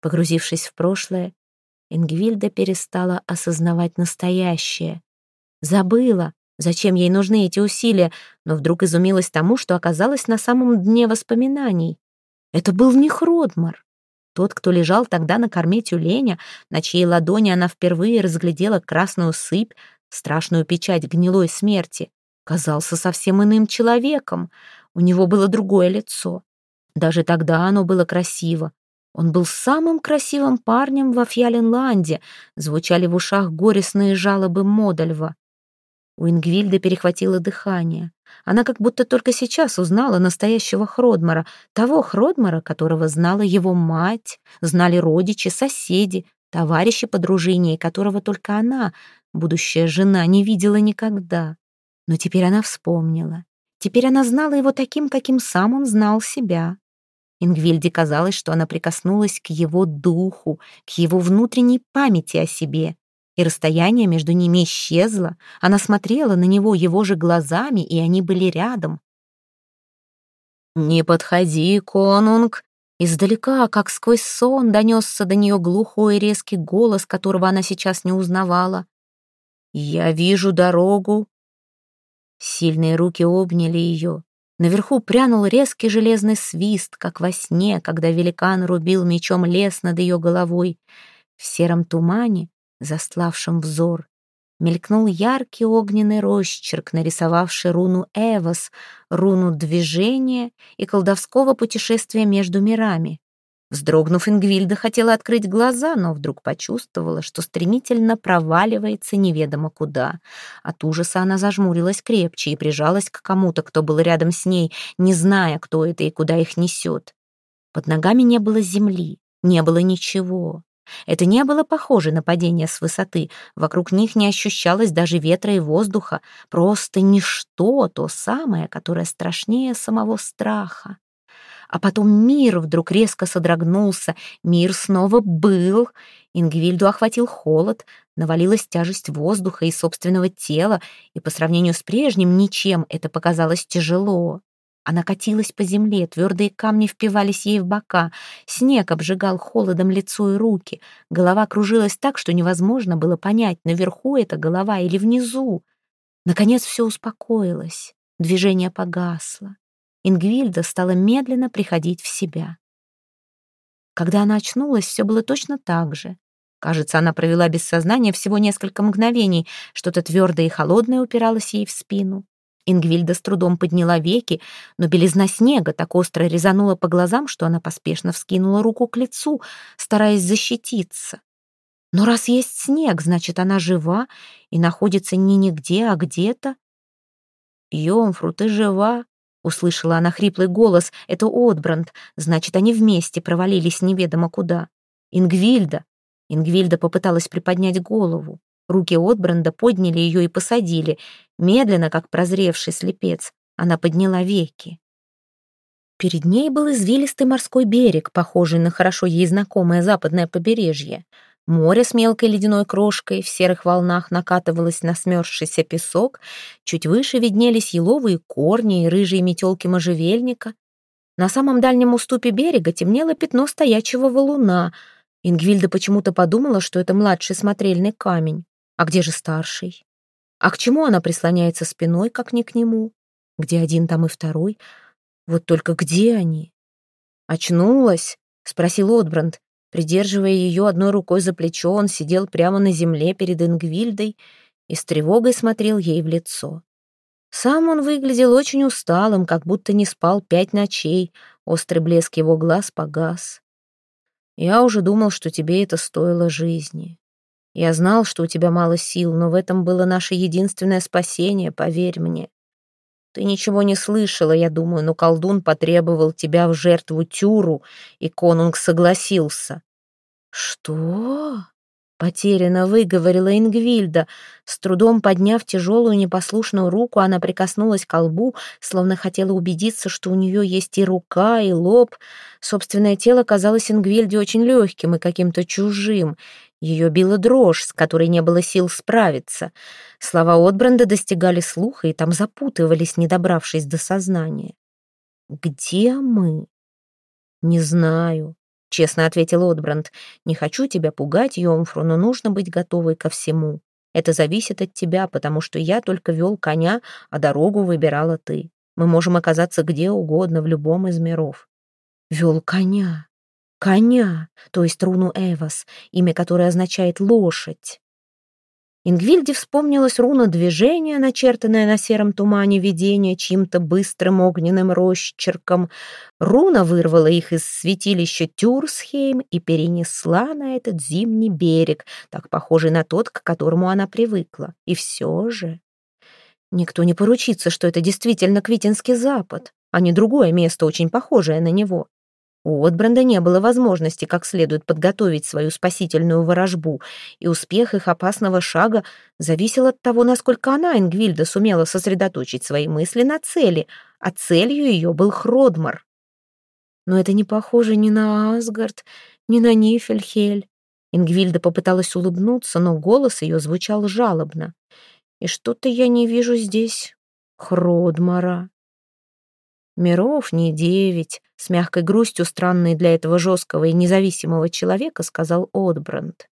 Погрузившись в прошлое, Ингвильда перестала осознавать настоящее. Забыла, зачем ей нужны эти усилия, но вдруг изумилась тому, что оказалась на самом дне воспоминаний. Это был не Хродмар. Тот, кто лежал тогда на корме тюленя, на чьей ладони она впервые разглядела красную сыпь, страшную печать гнилой смерти, казался совсем иным человеком. У него было другое лицо. Даже тогда оно было красиво. Он был самым красивым парнем во Фьяленланде, звучали в ушах горестные жалобы Модальва. У Ингвильды перехватило дыхание. Она как будто только сейчас узнала настоящего Хродмара, того Хродмара, которого знала его мать, знали родичи, соседи, товарищи по дружине, которого только она, будущая жена, не видела никогда. Но теперь она вспомнила. Теперь она знала его таким, каким сам он знал себя. Ингвильде казалось, что она прикоснулась к его духу, к его внутренней памяти о себе и расстояние между ними исчезло. Она смотрела на него его же глазами, и они были рядом. «Не подходи, конунг!» Издалека, как сквозь сон, донесся до нее глухой резкий голос, которого она сейчас не узнавала. «Я вижу дорогу!» Сильные руки обняли ее. Наверху прянул резкий железный свист, как во сне, когда великан рубил мечом лес над ее головой. В сером тумане застлавшим взор, мелькнул яркий огненный росчерк, нарисовавший руну Эвос, руну движения и колдовского путешествия между мирами. Вздрогнув, Ингвильда хотела открыть глаза, но вдруг почувствовала, что стремительно проваливается неведомо куда. От ужаса она зажмурилась крепче и прижалась к кому-то, кто был рядом с ней, не зная, кто это и куда их несет. Под ногами не было земли, не было ничего. Это не было похоже на падение с высоты. Вокруг них не ощущалось даже ветра и воздуха. Просто ничто, то самое, которое страшнее самого страха. А потом мир вдруг резко содрогнулся. Мир снова был. Ингвильду охватил холод, навалилась тяжесть воздуха и собственного тела, и по сравнению с прежним ничем это показалось тяжело. Она катилась по земле, твердые камни впивались ей в бока, снег обжигал холодом лицо и руки, голова кружилась так, что невозможно было понять, наверху это голова или внизу. Наконец все успокоилось, движение погасло. Ингвильда стала медленно приходить в себя. Когда она очнулась, все было точно так же. Кажется, она провела без сознания всего несколько мгновений, что-то твердое и холодное упиралось ей в спину. Ингвильда с трудом подняла веки, но белизна снега так остро резанула по глазам, что она поспешно вскинула руку к лицу, стараясь защититься. Но раз есть снег, значит, она жива и находится не нигде, а где-то. «Йомфру, ты жива?» — услышала она хриплый голос. «Это Отбранд. Значит, они вместе провалились неведомо куда. Ингвильда!» Ингвильда попыталась приподнять голову. Руки Отбранда подняли ее и посадили. Медленно, как прозревший слепец, она подняла веки. Перед ней был извилистый морской берег, похожий на хорошо ей знакомое западное побережье. Море с мелкой ледяной крошкой в серых волнах накатывалось на смерзшийся песок, чуть выше виднелись еловые корни и рыжие метелки можжевельника. На самом дальнем уступе берега темнело пятно стоячего валуна. Ингвильда почему-то подумала, что это младший смотрельный камень. А где же старший? А к чему она прислоняется спиной, как не к нему? Где один, там и второй? Вот только где они? «Очнулась?» — спросил Отбранд. Придерживая ее одной рукой за плечо, он сидел прямо на земле перед Ингвильдой и с тревогой смотрел ей в лицо. Сам он выглядел очень усталым, как будто не спал пять ночей, острый блеск его глаз погас. «Я уже думал, что тебе это стоило жизни. Я знал, что у тебя мало сил, но в этом было наше единственное спасение, поверь мне. Ты ничего не слышала, я думаю, но колдун потребовал тебя в жертву Тюру, и конунг согласился». «Что?» Потерянно выговорила Ингвильда. С трудом подняв тяжелую непослушную руку, она прикоснулась к лбу, словно хотела убедиться, что у нее есть и рука, и лоб. Собственное тело казалось Ингвильде очень легким и каким-то чужим. Ее била дрожь, с которой не было сил справиться. Слова Отбранда достигали слуха и там запутывались, не добравшись до сознания. «Где мы?» «Не знаю», — честно ответил Отбранд. «Не хочу тебя пугать, Йомфру, но нужно быть готовой ко всему. Это зависит от тебя, потому что я только вел коня, а дорогу выбирала ты. Мы можем оказаться где угодно, в любом из миров». «Вел коня? Коня, то есть руну Эвас, имя которой означает «лошадь». Ингвильде вспомнилась руна движения, начертанная на сером тумане видения чьим-то быстрым огненным росчерком. Руна вырвала их из святилища Тюрсхейм и перенесла на этот зимний берег, так похожий на тот, к которому она привыкла. И все же... Никто не поручится, что это действительно Квитинский запад, а не другое место, очень похожее на него. У Отбранда не было возможности как следует подготовить свою спасительную ворожбу, и успех их опасного шага зависел от того, насколько она, Ингвильда, сумела сосредоточить свои мысли на цели, а целью ее был Хродмар. Но это не похоже ни на Асгард, ни на Нифельхель. Ингвильда попыталась улыбнуться, но голос ее звучал жалобно. «И что-то я не вижу здесь Хродмара». «Миров не девять», — с мягкой грустью, странной для этого жесткого и независимого человека, сказал Отбранд.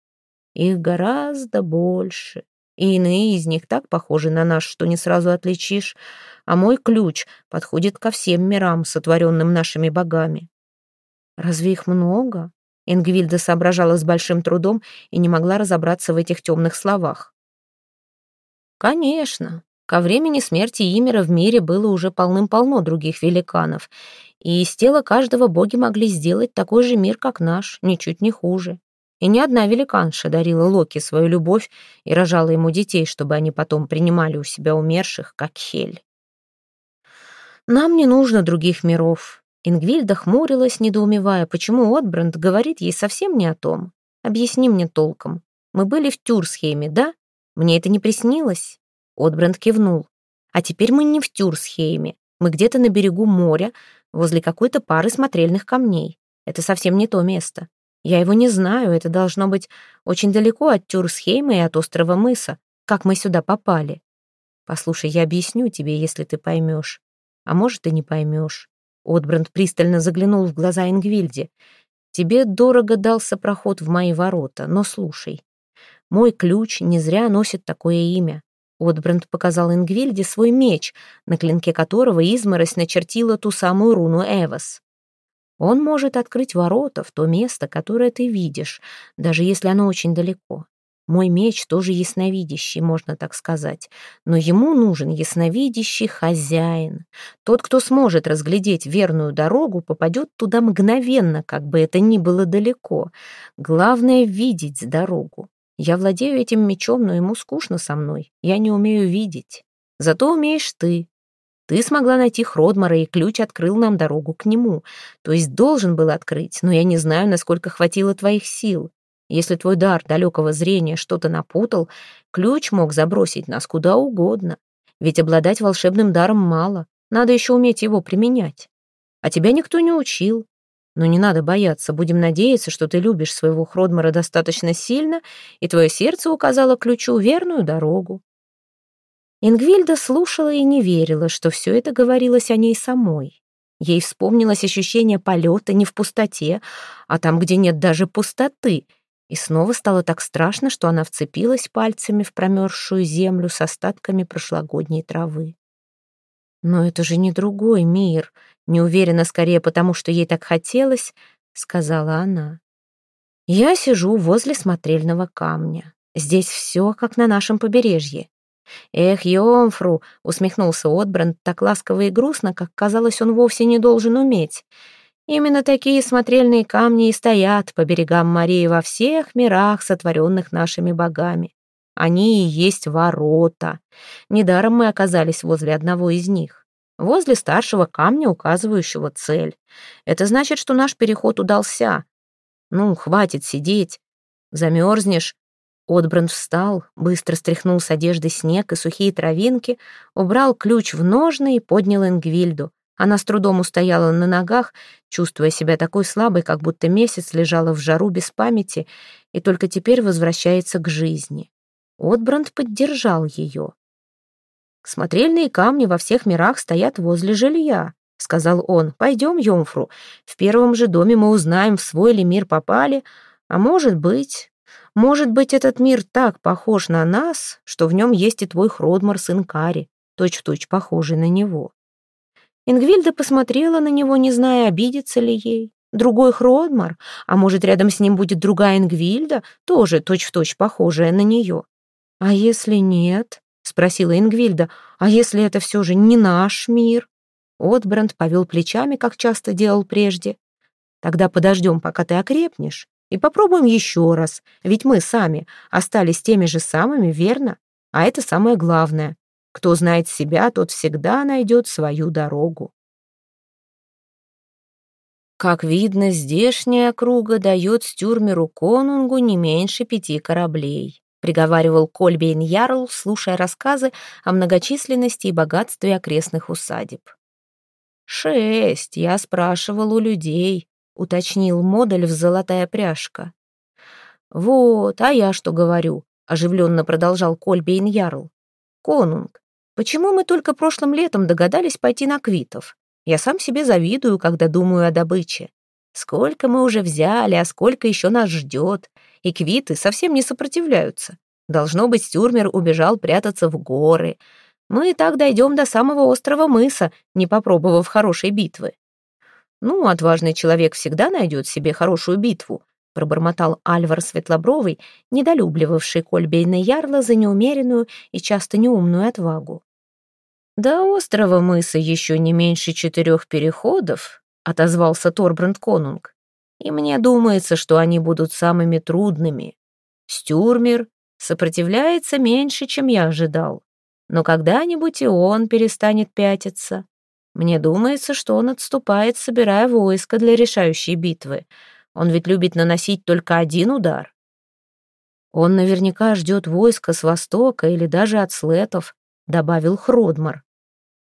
«Их гораздо больше, и иные из них так похожи на наш, что не сразу отличишь, а мой ключ подходит ко всем мирам, сотворенным нашими богами». «Разве их много?» Ингвильда соображала с большим трудом и не могла разобраться в этих темных словах. «Конечно, Ко времени смерти Имера в мире было уже полным-полно других великанов, и из тела каждого боги могли сделать такой же мир, как наш, ничуть не хуже. И ни одна великанша дарила Локи свою любовь и рожала ему детей, чтобы они потом принимали у себя умерших, как Хель. «Нам не нужно других миров». Ингвильда хмурилась, недоумевая, почему Отбранд говорит ей совсем не о том. «Объясни мне толком. Мы были в Тюрсхейме, да? Мне это не приснилось?» Отбранд кивнул. «А теперь мы не в Тюрсхейме. Мы где-то на берегу моря, возле какой-то пары смотрельных камней. Это совсем не то место. Я его не знаю, это должно быть очень далеко от Тюрсхейма и от острова Мыса. Как мы сюда попали? Послушай, я объясню тебе, если ты поймешь. А может, и не поймешь. Отбранд пристально заглянул в глаза Ингвильде. Тебе дорого дался проход в мои ворота, но слушай. Мой ключ не зря носит такое имя. Отбранд показал Ингвильде свой меч, на клинке которого изморозь начертила ту самую руну Эвас. Он может открыть ворота в то место, которое ты видишь, даже если оно очень далеко. Мой меч тоже ясновидящий, можно так сказать. Но ему нужен ясновидящий хозяин. Тот, кто сможет разглядеть верную дорогу, попадет туда мгновенно, как бы это ни было далеко. Главное — видеть дорогу. Я владею этим мечом, но ему скучно со мной. Я не умею видеть. Зато умеешь ты. Ты смогла найти Хродмара, и ключ открыл нам дорогу к нему. То есть должен был открыть, но я не знаю, насколько хватило твоих сил. Если твой дар далекого зрения что-то напутал, ключ мог забросить нас куда угодно. Ведь обладать волшебным даром мало, надо еще уметь его применять. А тебя никто не учил. Но не надо бояться, будем надеяться, что ты любишь своего Хродмара достаточно сильно, и твое сердце указало ключу верную дорогу. Ингвильда слушала и не верила, что все это говорилось о ней самой. Ей вспомнилось ощущение полета не в пустоте, а там, где нет даже пустоты. И снова стало так страшно, что она вцепилась пальцами в промерзшую землю с остатками прошлогодней травы. «Но это же не другой мир», не уверена скорее потому, что ей так хотелось, сказала она. «Я сижу возле смотрельного камня. Здесь все как на нашем побережье. «Эх, Йомфру!» — усмехнулся Отбранд так ласково и грустно, как казалось, он вовсе не должен уметь. «Именно такие смотрельные камни и стоят по берегам морей во всех мирах, сотворенных нашими богами. Они и есть ворота. Недаром мы оказались возле одного из них. Возле старшего камня, указывающего цель. Это значит, что наш переход удался. Ну, хватит сидеть. Замерзнешь, Отбранд встал, быстро стряхнул с одежды снег и сухие травинки, убрал ключ в ножны и поднял Ингвильду. Она с трудом устояла на ногах, чувствуя себя такой слабой, как будто месяц лежала в жару без памяти и только теперь возвращается к жизни. Отбранд поддержал ее. «Смотрельные камни во всех мирах стоят возле жилья», — сказал он. «Пойдем, Йомфру. В первом же доме мы узнаем, в свой ли мир попали, а может быть, может быть, этот мир так похож на нас, что в нем есть и твой Хродмар, сын Кари, точь-в-точь похожий на него. Ингвильда посмотрела на него, не зная, обидится ли ей. Другой Хродмар, а может, рядом с ним будет другая Ингвильда, тоже точь-в-точь похожая на нее. «А если нет?» — спросила Ингвильда. «А если это все же не наш мир?» Отбранд повел плечами, как часто делал прежде. «Тогда подождем, пока ты окрепнешь, и попробуем еще раз, ведь мы сами остались теми же самыми, верно? А это самое главное. Кто знает себя, тот всегда найдет свою дорогу. Как видно, здешняя округа дает Стюрмеру Конунгу не меньше пяти кораблей, приговаривал Кольбейн Ярл, слушая рассказы о многочисленности и богатстве окрестных усадеб. «Шесть, я спрашивал у людей», — уточнил модуль в золотая пряжка. «Вот, а я что говорю?» — оживленно продолжал Кольбейн Ярл. «Конунг, почему мы только прошлым летом догадались пойти на квитов? Я сам себе завидую, когда думаю о добыче. Сколько мы уже взяли, а сколько еще нас ждет. И квиты совсем не сопротивляются. Должно быть, Стюрмер убежал прятаться в горы. Мы и так дойдем до самого острова мыса, не попробовав хорошей битвы. «Ну, отважный человек всегда найдет себе хорошую битву», пробормотал Альвар Светлобровый, недолюбливавший Кольбейна Ярла за неумеренную и часто неумную отвагу. «До острова мыса еще не меньше четырех переходов», — отозвался Торбранд Конунг. «И мне думается, что они будут самыми трудными. Стюрмер сопротивляется меньше, чем я ожидал. Но когда-нибудь и он перестанет пятиться. Мне думается, что он отступает, собирая войско для решающей битвы. Он ведь любит наносить только один удар. Он наверняка ждет войска с востока или даже от слетов, добавил Хродмар.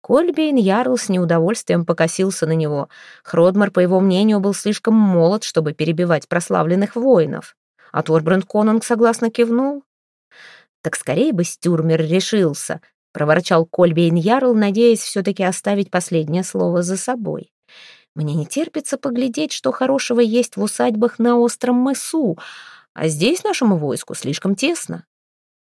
Кольбейн Ярл с неудовольствием покосился на него. Хродмар, по его мнению, был слишком молод, чтобы перебивать прославленных воинов. А Торбранд Конунг согласно кивнул. «Так скорее бы Стюрмер решился», — проворчал Кольбейн Ярл, надеясь все-таки оставить последнее слово за собой. «Мне не терпится поглядеть, что хорошего есть в усадьбах на остром мысу, а здесь нашему войску слишком тесно».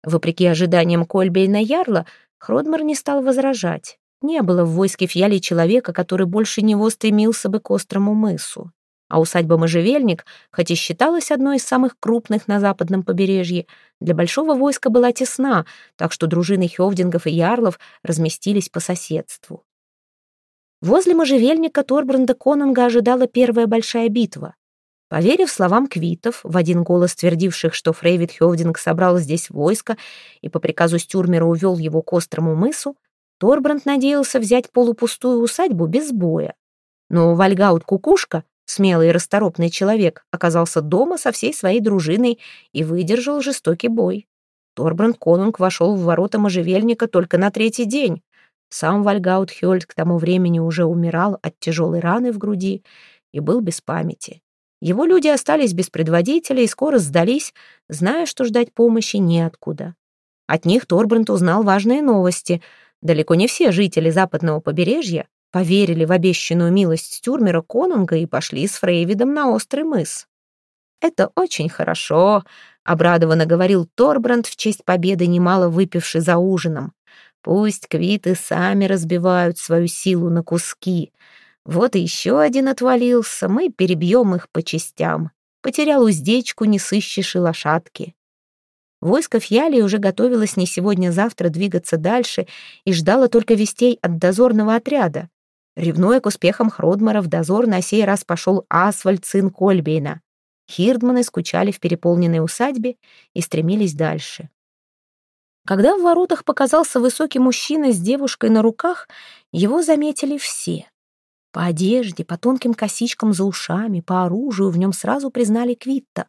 Вопреки ожиданиям Кольбейна Ярла, Хродмар не стал возражать. Не было в войске Фьяли человека, который больше него стремился бы к острому мысу. А усадьба Можжевельник, хоть и считалась одной из самых крупных на западном побережье, для большого войска была тесна, так что дружины хевдингов и ярлов разместились по соседству. Возле можжевельника Торбранда Конунга ожидала первая большая битва. Поверив словам квитов, в один голос твердивших, что Фрейвид Хевдинг собрал здесь войско и по приказу Стюрмера увел его к острому мысу, Торбранд надеялся взять полупустую усадьбу без боя. Но Вальгаут Кукушка Смелый и расторопный человек оказался дома со всей своей дружиной и выдержал жестокий бой. Торбранд Конунг вошел в ворота можжевельника только на третий день. Сам Вальгаут Хёльд к тому времени уже умирал от тяжелой раны в груди и был без памяти. Его люди остались без предводителя и скоро сдались, зная, что ждать помощи неоткуда. От них Торбранд узнал важные новости. Далеко не все жители западного побережья поверили в обещанную милость Стюрмера Конунга и пошли с Фрейвидом на острый мыс. «Это очень хорошо», — обрадованно говорил Торбранд в честь победы, немало выпивший за ужином. «Пусть квиты сами разбивают свою силу на куски. Вот и еще один отвалился, мы перебьем их по частям. Потерял уздечку, не сыщешь и лошадки». Войско Фьяли уже готовилось не сегодня-завтра двигаться дальше и ждало только вестей от дозорного отряда. Ревнуя к успехам Хродмара, в дозор на сей раз пошел Асвальд, сын Кольбейна. Хирдманы скучали в переполненной усадьбе и стремились дальше. Когда в воротах показался высокий мужчина с девушкой на руках, его заметили все. По одежде, по тонким косичкам за ушами, по оружию в нем сразу признали Квитта,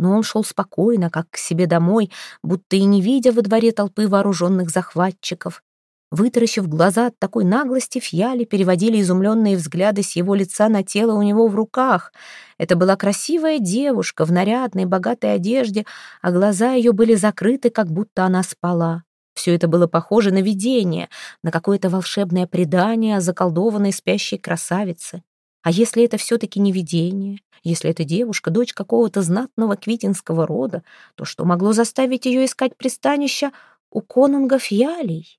но он шел спокойно, как к себе домой, будто и не видя во дворе толпы вооруженных захватчиков. Вытаращив глаза от такой наглости, Фьяли переводили изумленные взгляды с его лица на тело у него в руках. Это была красивая девушка в нарядной, богатой одежде, а глаза ее были закрыты, как будто она спала. Все это было похоже на видение, на какое-то волшебное предание о заколдованной спящей красавице. А если это все-таки не видение, если эта девушка дочь какого-то знатного квитинского рода, то что могло заставить ее искать пристанища у конунга Фьялей?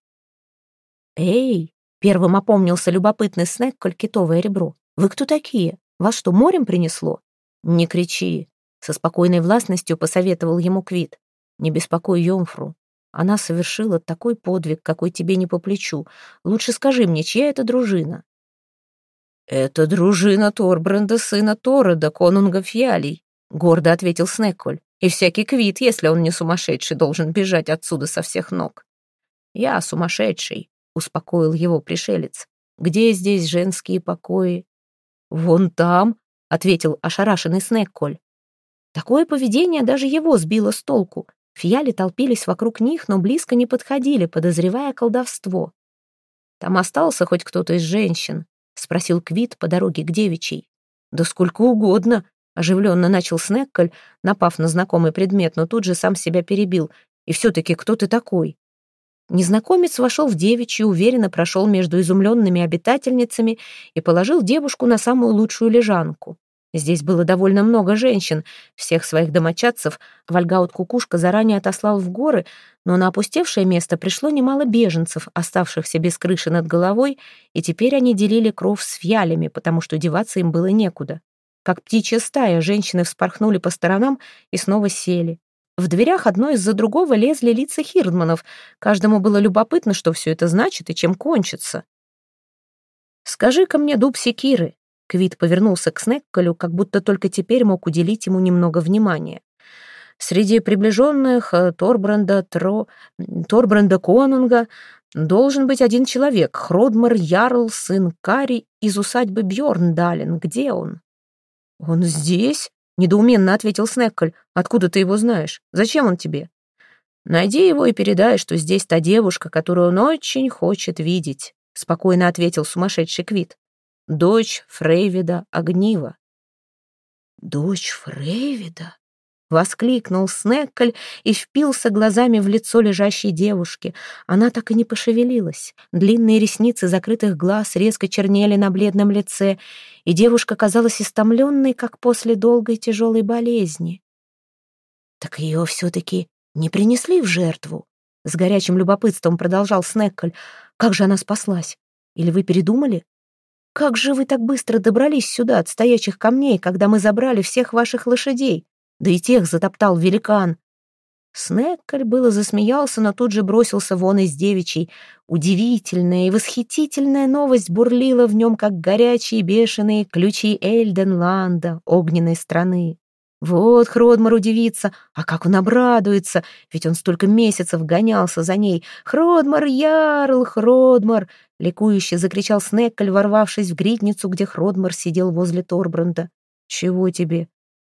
«Эй!» — первым опомнился любопытный снег, коль китовое ребро. «Вы кто такие? Вас что, морем принесло?» «Не кричи!» — со спокойной властностью посоветовал ему Квит. «Не беспокой Йомфру. Она совершила такой подвиг, какой тебе не по плечу. Лучше скажи мне, чья это дружина?» «Это дружина Торбренда, сына Торода, конунга Фьялей», — гордо ответил Снекколь. «И всякий Квит, если он не сумасшедший, должен бежать отсюда со всех ног». «Я сумасшедший», — успокоил его пришелец. «Где здесь женские покои?» «Вон там», — ответил ошарашенный Снекколь. Такое поведение даже его сбило с толку. Фьяли толпились вокруг них, но близко не подходили, подозревая колдовство. «Там остался хоть кто-то из женщин?» — спросил Квит по дороге к девичьей. «Да сколько угодно», — оживленно начал Снекколь, напав на знакомый предмет, но тут же сам себя перебил. «И все-таки кто ты такой?» Незнакомец вошел в девичью, уверенно прошел между изумленными обитательницами и положил девушку на самую лучшую лежанку. Здесь было довольно много женщин. Всех своих домочадцев Вальгаут-кукушка заранее отослал в горы, но на опустевшее место пришло немало беженцев, оставшихся без крыши над головой, и теперь они делили кров с фьялями, потому что деваться им было некуда. Как птичья стая, женщины вспорхнули по сторонам и снова сели. В дверях одно из-за другого лезли лица Хирдманов. Каждому было любопытно, что все это значит и чем кончится. «Скажи-ка мне, дуб секиры», — Квит повернулся к Снекколю, как будто только теперь мог уделить ему немного внимания. Среди приближенных э, Торбранда, Тро... Торбранда Конунга должен быть один человек, Хродмар Ярл, сын Кари из усадьбы Бьорндален. Где он? «Он здесь?» — недоуменно ответил Снекколь. «Откуда ты его знаешь? Зачем он тебе?» «Найди его и передай, что здесь та девушка, которую он очень хочет видеть», — спокойно ответил сумасшедший Квит. «Дочь Фрейвида Огнива». «Дочь Фрейвида?» Воскликнул Снекколь и впился глазами в лицо лежащей девушки. Она так и не пошевелилась. Длинные ресницы закрытых глаз резко чернели на бледном лице, и девушка казалась истомленной, как после долгой тяжелой болезни. «Так ее все-таки не принесли в жертву?» С горячим любопытством продолжал Снекколь. «Как же она спаслась? Или вы передумали? Как же вы так быстро добрались сюда от стоячих камней, когда мы забрали всех ваших лошадей?» да и тех затоптал великан. Снеккаль было засмеялся, но тут же бросился вон из девичьей. Удивительная и восхитительная новость бурлила в нем, как горячие бешеные ключи Эльденланда, огненной страны. Вот Хродмар удивится, а как он обрадуется, ведь он столько месяцев гонялся за ней. «Хродмар, Ярл, Хродмар!» — ликующе закричал Снеккаль, ворвавшись в гридницу, где Хродмар сидел возле Торбранда. «Чего тебе?»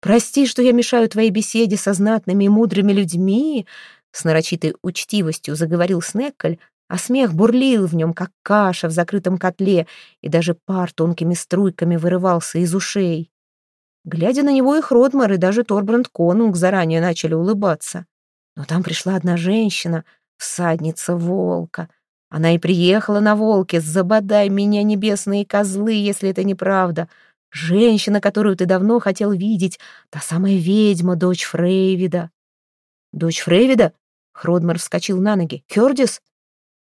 Прости, что я мешаю твоей беседе со знатными и мудрыми людьми, с нарочитой учтивостью заговорил Снекколь, а смех бурлил в нем, как каша в закрытом котле, и даже пар тонкими струйками вырывался из ушей. Глядя на него, их Ротмар и даже Торбранд Конунг заранее начали улыбаться. Но там пришла одна женщина, всадница волка. Она и приехала на волке, забодай меня, небесные козлы, если это неправда. Женщина, которую ты давно хотел видеть, та самая ведьма, дочь Фрейвида. Дочь Фрейвида? Хродмар вскочил на ноги. Кёрдис?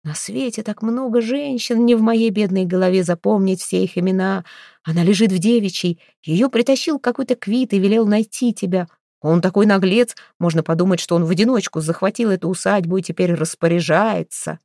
На свете так много женщин, не в моей бедной голове запомнить все их имена. Она лежит в девичьей. Ее притащил какой-то квит и велел найти тебя. Он такой наглец, можно подумать, что он в одиночку захватил эту усадьбу и теперь распоряжается.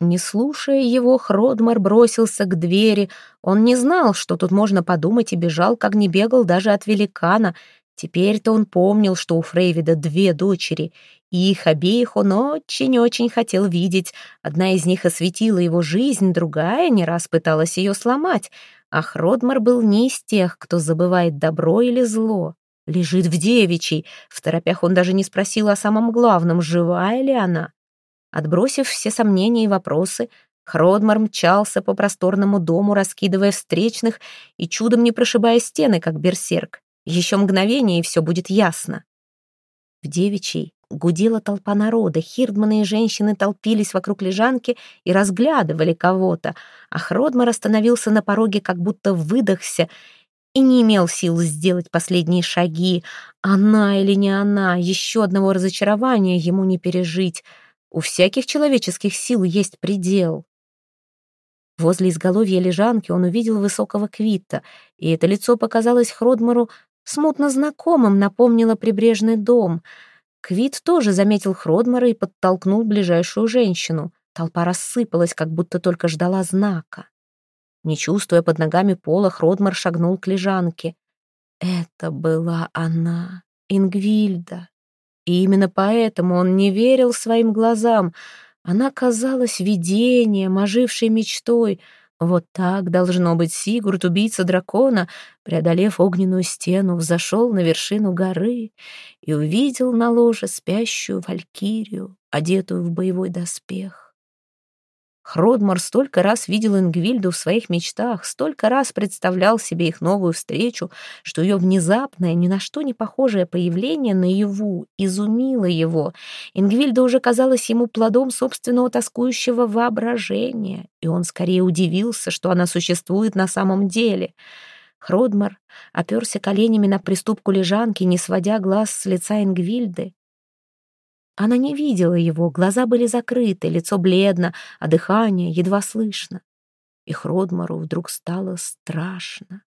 Не слушая его, Хродмар бросился к двери. Он не знал, что тут можно подумать, и бежал, как не бегал даже от великана. Теперь-то он помнил, что у Фрейвида две дочери, и их обеих он очень-очень хотел видеть. Одна из них осветила его жизнь, другая не раз пыталась ее сломать. А Хродмар был не из тех, кто забывает добро или зло. Лежит в девичьей. В торопях он даже не спросил о самом главном, живая ли она. Отбросив все сомнения и вопросы, Хродмар мчался по просторному дому, раскидывая встречных и чудом не прошибая стены, как берсерк. Еще мгновение, и все будет ясно. В девичьей гудела толпа народа, хирдманы и женщины толпились вокруг лежанки и разглядывали кого-то, а Хродмар остановился на пороге, как будто выдохся, и не имел сил сделать последние шаги. Она или не она, еще одного разочарования ему не пережить — у всяких человеческих сил есть предел. Возле изголовья лежанки он увидел высокого Квита, и это лицо показалось Хродмару смутно знакомым, напомнило прибрежный дом. Квит тоже заметил Хродмара и подтолкнул ближайшую женщину. Толпа рассыпалась, как будто только ждала знака. Не чувствуя под ногами пола, Хродмар шагнул к лежанке. Это была она, Ингвильда. И именно поэтому он не верил своим глазам. Она казалась видением, ожившей мечтой. Вот так, должно быть, Сигурд, убийца дракона, преодолев огненную стену, взошел на вершину горы и увидел на ложе спящую валькирию, одетую в боевой доспех. Хродмар столько раз видел Ингвильду в своих мечтах, столько раз представлял себе их новую встречу, что ее внезапное, ни на что не похожее появление наяву изумило его. Ингвильда уже казалась ему плодом собственного тоскующего воображения, и он скорее удивился, что она существует на самом деле. Хродмар оперся коленями на приступку лежанки, не сводя глаз с лица Ингвильды. Она не видела его, глаза были закрыты, лицо бледно, а дыхание едва слышно. И Хродмару вдруг стало страшно.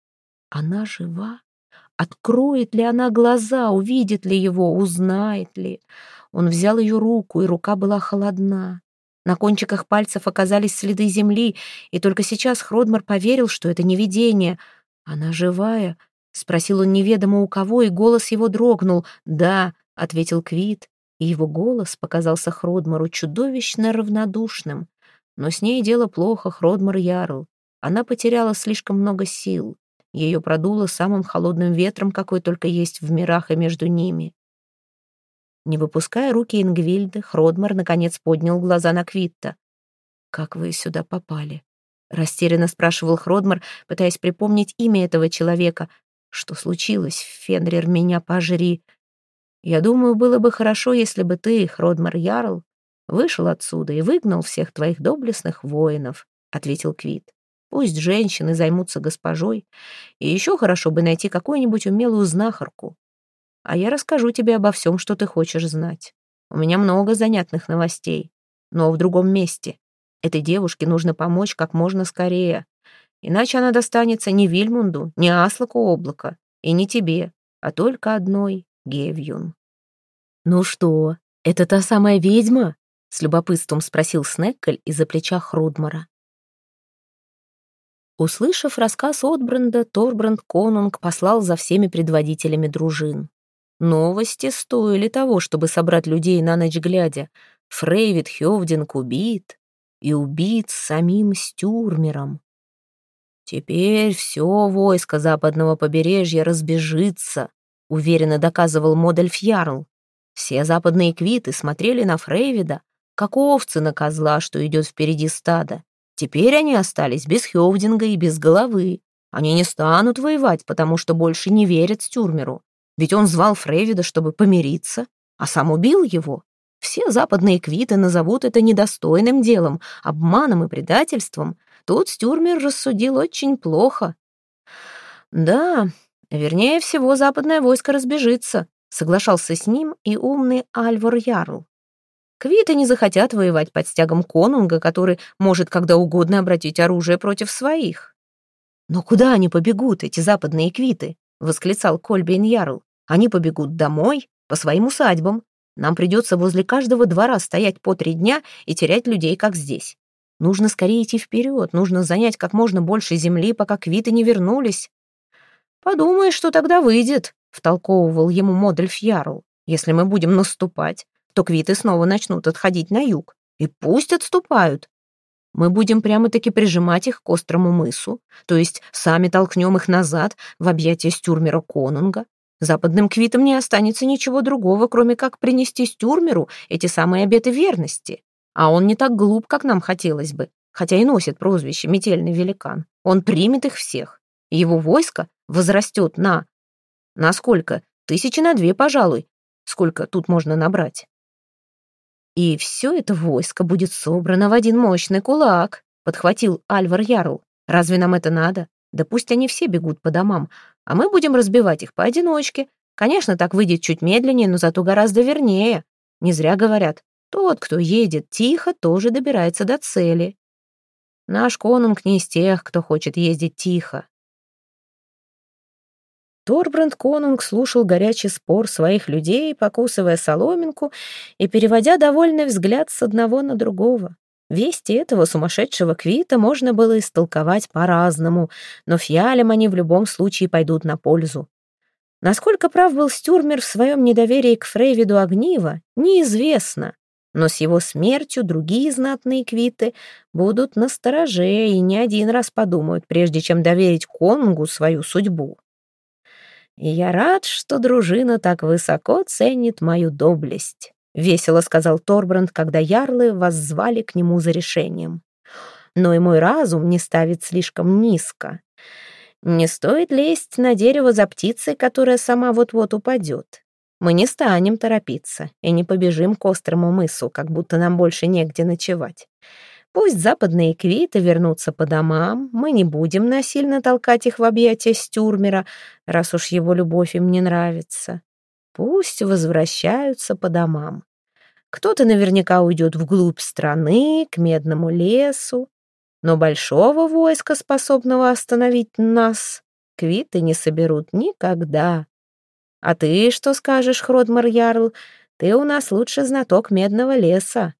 Она жива, Откроет ли она глаза, увидит ли его, узнает ли? Он взял ее руку, и рука была холодна. На кончиках пальцев оказались следы земли, и только сейчас Хродмар поверил, что это не видение. «Она живая?» — спросил он неведомо у кого, и голос его дрогнул. «Да», — ответил Квит, и его голос показался Хродмару чудовищно равнодушным. Но с ней дело плохо, Хродмар Ярл. Она потеряла слишком много сил. Ее продуло самым холодным ветром, какой только есть в мирах и между ними. Не выпуская руки Ингвильда, Хродмар наконец поднял глаза на Квитта. «Как вы сюда попали?» — растерянно спрашивал Хродмар, пытаясь припомнить имя этого человека. «Что случилось? Фенрир, меня пожри!» «Я думаю, было бы хорошо, если бы ты, Хродмар Ярл, вышел отсюда и выгнал всех твоих доблестных воинов», — ответил Квит. «Пусть женщины займутся госпожой, и еще хорошо бы найти какую-нибудь умелую знахарку, а я расскажу тебе обо всем, что ты хочешь знать. У меня много занятных новостей, но в другом месте. Этой девушке нужно помочь как можно скорее, иначе она достанется не Вильмунду, не Аслаку облака и не тебе, а только одной Гевьюн. «Ну что, это та самая ведьма?» — с любопытством спросил Снеккель из-за плеча Хрудмара. Услышав рассказ Отбранда, Торбранд Конунг послал за всеми предводителями дружин. Новости стоили того, чтобы собрать людей на ночь глядя. Фрейвид Хёвдинг убит, и убит самим Стюрмером. «Теперь все войско западного побережья разбежится», — уверенно доказывал Модельф Ярл. Все западные квиты смотрели на Фрейвида, как овцы на козла, что идет впереди стада. Теперь они остались без Хёвдинга и без головы. Они не станут воевать, потому что больше не верят Стюрмеру. Ведь он звал Фрейвида, чтобы помириться, а сам убил его. Все западные квиты назовут это недостойным делом, обманом и предательством. Тут Стюрмер рассудил очень плохо. Да, вернее всего, западное войско разбежится, соглашался с ним и умный Альвар Ярл. Квиты не захотят воевать под стягом конунга, который может когда угодно обратить оружие против своих. Но куда они побегут, эти западные квиты? восклицал Кольбейн Ярл. «Они побегут домой, по своим усадьбам. Нам придется возле каждого двора стоять по три дня и терять людей, как здесь. Нужно скорее идти вперед, нужно занять как можно больше земли, пока квиты не вернулись». «Подумай, что тогда выйдет», — втолковывал ему Модельф Ярл. «Если мы будем наступать, то квиты снова начнут отходить на юг. И пусть отступают. Мы будем прямо-таки прижимать их к острому мысу, то есть сами толкнем их назад в объятия Стюрмера Конунга. Западным квитам не останется ничего другого, кроме как принести Стюрмеру эти самые обеты верности. А он не так глуп, как нам хотелось бы, хотя и носит прозвище «Метельный великан». Он примет их всех. Его войско возрастет на... На сколько? Тысячи на две, пожалуй. Сколько тут можно набрать? «И все это войско будет собрано в один мощный кулак», — подхватил Альвар Ярл. «Разве нам это надо? Да пусть они все бегут по домам, а мы будем разбивать их поодиночке. Конечно, так выйдет чуть медленнее, но зато гораздо вернее. Не зря говорят, тот, кто едет тихо, тоже добирается до цели. Наш конунг не из тех, кто хочет ездить тихо. Торбранд Конунг слушал горячий спор своих людей, покусывая соломинку и переводя довольный взгляд с одного на другого. Вести этого сумасшедшего Квита можно было истолковать по-разному, но фиалям они в любом случае пойдут на пользу. Насколько прав был Стюрмер в своем недоверии к Фрейвиду Огнива, неизвестно, но с его смертью другие знатные Квиты будут настороже и не один раз подумают, прежде чем доверить Конгу свою судьбу. И я рад, что дружина так высоко ценит мою доблесть», — весело сказал Торбранд, когда ярлы воззвали к нему за решением. «Но и мой разум не ставит слишком низко. Не стоит лезть на дерево за птицей, которая сама вот-вот упадет. Мы не станем торопиться и не побежим к острому мысу, как будто нам больше негде ночевать. Пусть западные квиты вернутся по домам, мы не будем насильно толкать их в объятия Стюрмера, раз уж его любовь им не нравится. Пусть возвращаются по домам. Кто-то наверняка уйдет вглубь страны, к медному лесу, но большого войска, способного остановить нас, квиты не соберут никогда. А ты что скажешь, Хродмар Ярл? Ты у нас лучший знаток медного леса.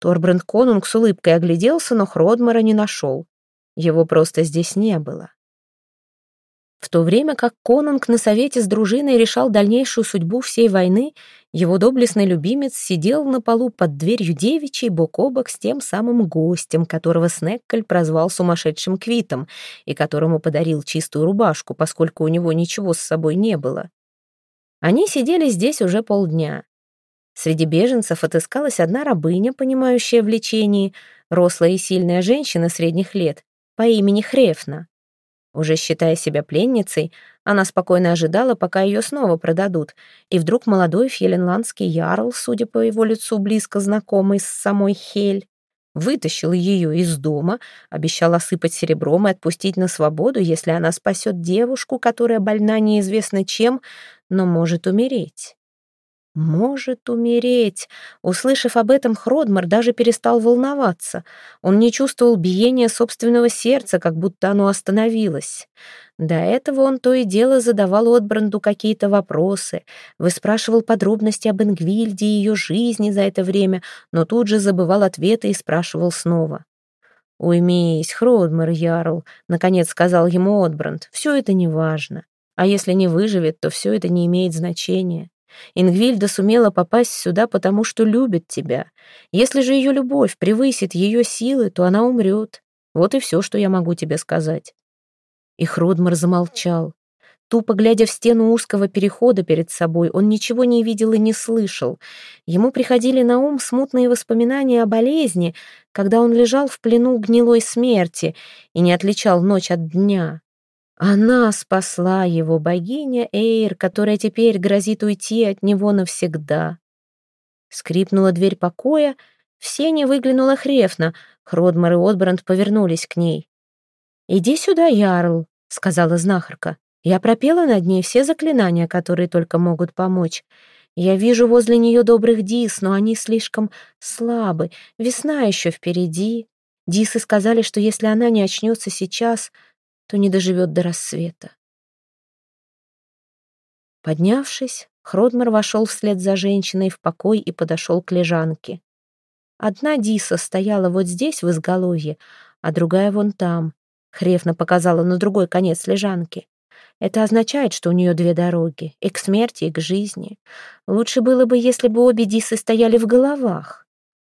Торбранд Конунг с улыбкой огляделся, но Хродмара не нашел. Его просто здесь не было. В то время как Конунг на совете с дружиной решал дальнейшую судьбу всей войны, его доблестный любимец сидел на полу под дверью девичьей бок о бок с тем самым гостем, которого Снеккель прозвал сумасшедшим Квитом и которому подарил чистую рубашку, поскольку у него ничего с собой не было. Они сидели здесь уже полдня. Среди беженцев отыскалась одна рабыня, понимающая в лечении, рослая и сильная женщина средних лет по имени Хрефна. Уже считая себя пленницей, она спокойно ожидала, пока ее снова продадут, и вдруг молодой фьеленландский ярл, судя по его лицу, близко знакомый с самой Хель, вытащил ее из дома, обещал осыпать серебром и отпустить на свободу, если она спасет девушку, которая больна неизвестно чем, но может умереть. Может умереть. Услышав об этом, Хродмар даже перестал волноваться. Он не чувствовал биения собственного сердца, как будто оно остановилось. До этого он то и дело задавал Отбранду какие-то вопросы, выспрашивал подробности об Ингвильде и ее жизни за это время, но тут же забывал ответы и спрашивал снова. «Уймись, Хродмар Ярл», — наконец сказал ему Отбранд, — «все это не важно. А если не выживет, то все это не имеет значения. Ингвильда сумела попасть сюда, потому что любит тебя. Если же ее любовь превысит ее силы, то она умрет. Вот и все, что я могу тебе сказать». И Хродмар замолчал. Тупо глядя в стену узкого перехода перед собой, он ничего не видел и не слышал. Ему приходили на ум смутные воспоминания о болезни, когда он лежал в плену гнилой смерти и не отличал ночь от дня. Она спасла его, богиня Эйр, которая теперь грозит уйти от него навсегда. Скрипнула дверь покоя, в сене выглянула Хрефна, Хродмар и Отбранд повернулись к ней. «Иди сюда, Ярл», — сказала знахарка. «Я пропела над ней все заклинания, которые только могут помочь. Я вижу возле нее добрых дис, но они слишком слабы. Весна еще впереди. Дисы сказали, что если она не очнется сейчас, то не доживет до рассвета. Поднявшись, Хродмар вошел вслед за женщиной в покой и подошел к лежанке. Одна Диса стояла вот здесь, в изголовье, а другая вон там. Хрефна показала на другой конец лежанки. Это означает, что у нее две дороги, и к смерти, и к жизни. Лучше было бы, если бы обе Дисы стояли в головах.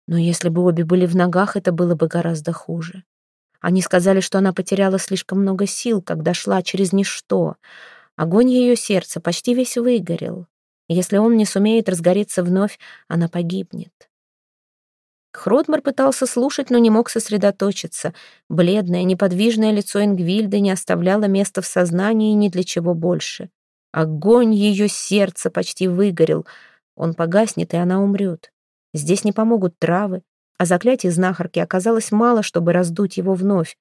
Но если бы обе были в ногах, это было бы гораздо хуже. Они сказали, что она потеряла слишком много сил, когда шла через ничто. Огонь ее сердца почти весь выгорел. Если он не сумеет разгореться вновь, она погибнет. Хродмар пытался слушать, но не мог сосредоточиться. Бледное, неподвижное лицо Ингвильды не оставляло места в сознании ни для чего больше. Огонь ее сердца почти выгорел. Он погаснет, и она умрет. Здесь не помогут травы, а заклятий знахарки оказалось мало, чтобы раздуть его вновь.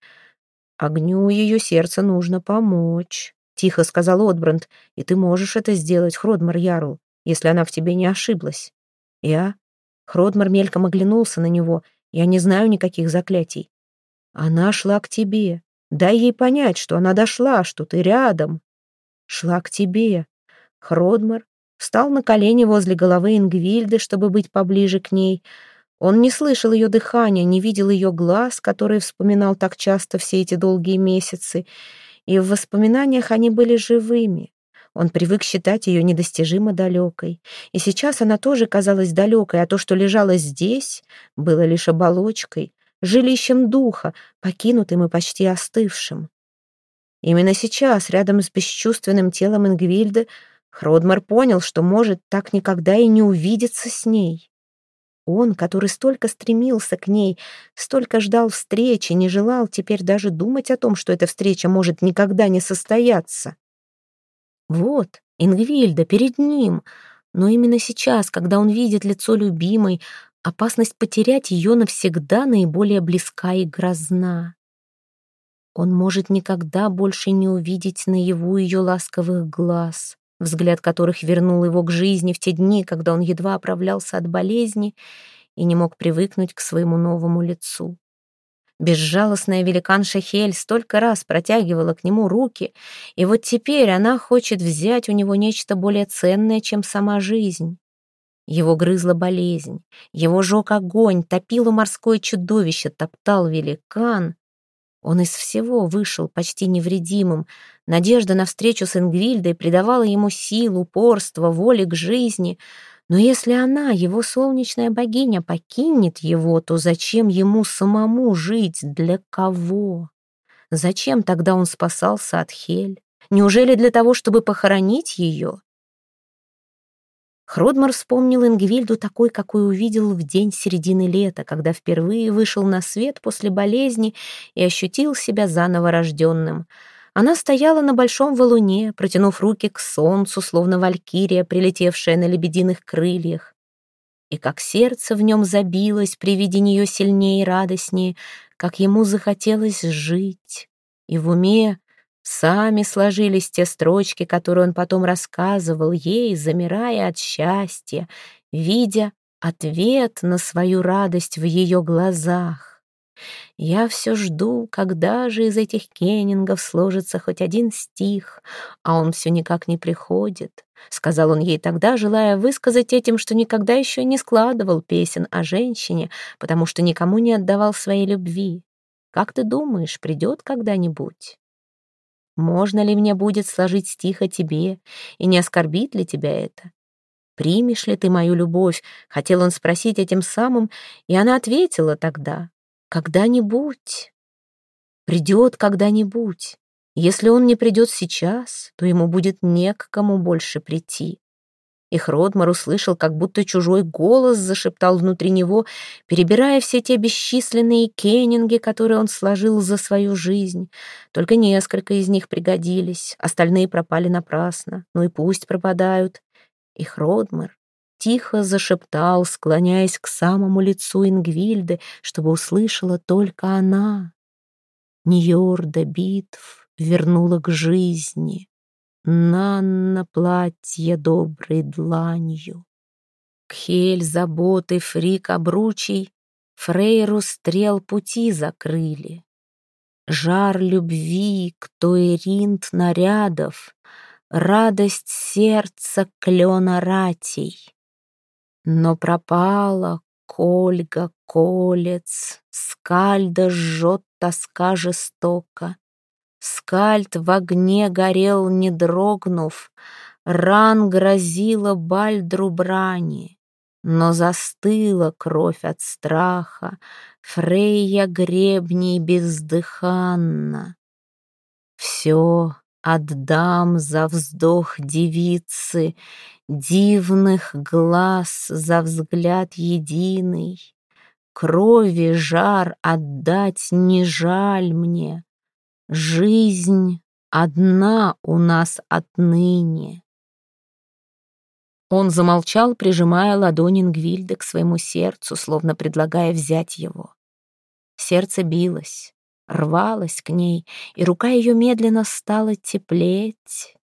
«Огню ее сердца нужно помочь», — тихо сказал Отбранд, «и ты можешь это сделать, Хродмар Ярл, если она в тебе не ошиблась». «Я?» Хродмар мельком оглянулся на него. «Я не знаю никаких заклятий». «Она шла к тебе. Дай ей понять, что она дошла, что ты рядом». «Шла к тебе». Хродмар встал на колени возле головы Ингвильды, чтобы быть поближе к ней, — он не слышал ее дыхания, не видел ее глаз, которые вспоминал так часто все эти долгие месяцы, и в воспоминаниях они были живыми. Он привык считать ее недостижимо далекой. И сейчас она тоже казалась далекой, а то, что лежало здесь, было лишь оболочкой, жилищем духа, покинутым и почти остывшим. Именно сейчас, рядом с бесчувственным телом Ингвильды, Хродмар понял, что может так никогда и не увидеться с ней. Он, который столько стремился к ней, столько ждал встречи, не желал теперь даже думать о том, что эта встреча может никогда не состояться. Вот, Ингвильда перед ним, но именно сейчас, когда он видит лицо любимой, опасность потерять ее навсегда наиболее близка и грозна. Он может никогда больше не увидеть наяву ее ласковых глаз, взгляд которых вернул его к жизни в те дни, когда он едва оправлялся от болезни и не мог привыкнуть к своему новому лицу. Безжалостная великанша Хель столько раз протягивала к нему руки, и вот теперь она хочет взять у него нечто более ценное, чем сама жизнь. Его грызла болезнь, его жег огонь, топило морское чудовище, топтал великан. Он из всего вышел почти невредимым. Надежда на встречу с Ингвильдой придавала ему силу, упорство, воли к жизни. Но если она, его солнечная богиня, покинет его, то зачем ему самому жить? Для кого? Зачем тогда он спасался от Хель? Неужели для того, чтобы похоронить ее? Хродмар вспомнил Ингвильду такой, какой увидел в день середины лета, когда впервые вышел на свет после болезни и ощутил себя заново рожденным. Она стояла на большом валуне, протянув руки к солнцу, словно валькирия, прилетевшая на лебединых крыльях. И как сердце в нем забилось при виде нее сильнее и радостнее, как ему захотелось жить. И в уме Сами сложились те строчки, которые он потом рассказывал ей, замирая от счастья, видя ответ на свою радость в ее глазах. Я все жду, когда же из этих кеннингов сложится хоть один стих, а он все никак не приходит. Сказал он ей тогда, желая высказать этим, что никогда еще не складывал песен о женщине, потому что никому не отдавал своей любви. Как ты думаешь, придет когда-нибудь? Можно ли мне будет сложить стих о тебе, и не оскорбит ли тебя это? Примешь ли ты мою любовь? Хотел он спросить этим самым, и она ответила тогда. Когда-нибудь. Придет когда-нибудь. Если он не придет сейчас, то ему будет не к кому больше прийти. Их Родмар услышал, как будто чужой голос зашептал внутри него, перебирая все те бесчисленные кеннинги, которые он сложил за свою жизнь. Только несколько из них пригодились, остальные пропали напрасно. Ну и пусть пропадают. Их Родмар тихо зашептал, склоняясь к самому лицу Ингвильды, чтобы услышала только она. Ньорда битв вернула к жизни. Нанна платье доброй дланью. Кхель заботы фрик обручий, Фрейру стрел пути закрыли. Жар любви, кто иринт нарядов, Радость сердца клена ратей. Но пропала Кольга, колец, Скальда жжет тоска жестоко. Скальд в огне горел, не дрогнув, Ран грозила Бальдру брани, Но застыла кровь от страха, Фрейя гребней бездыханна. Все отдам за вздох девицы, Дивных глаз за взгляд единый. Крови жар отдать не жаль мне, Жизнь одна у нас отныне. Он замолчал, прижимая ладонь Ингвильды к своему сердцу, словно предлагая взять его. Сердце билось, рвалось к ней, и рука ее медленно стала теплеть.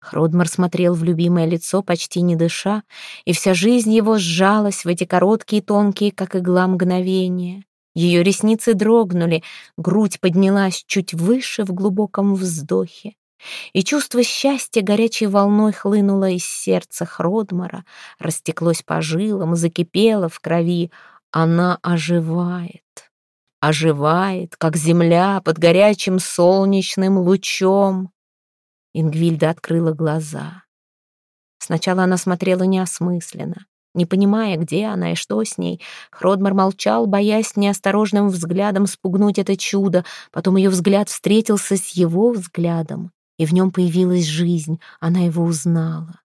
Хродмар смотрел в любимое лицо, почти не дыша, и вся жизнь его сжалась в эти короткие, тонкие, как игла, мгновения. Ее ресницы дрогнули, грудь поднялась чуть выше в глубоком вздохе. И чувство счастья горячей волной хлынуло из сердца Хродмара, растеклось по жилам, закипело в крови. Она оживает. Оживает, как земля под горячим солнечным лучом. Ингвильда открыла глаза. Сначала она смотрела неосмысленно. Не понимая, где она и что с ней, Хродмар молчал, боясь неосторожным взглядом спугнуть это чудо. Потом ее взгляд встретился с его взглядом, и в нем появилась жизнь. Она его узнала.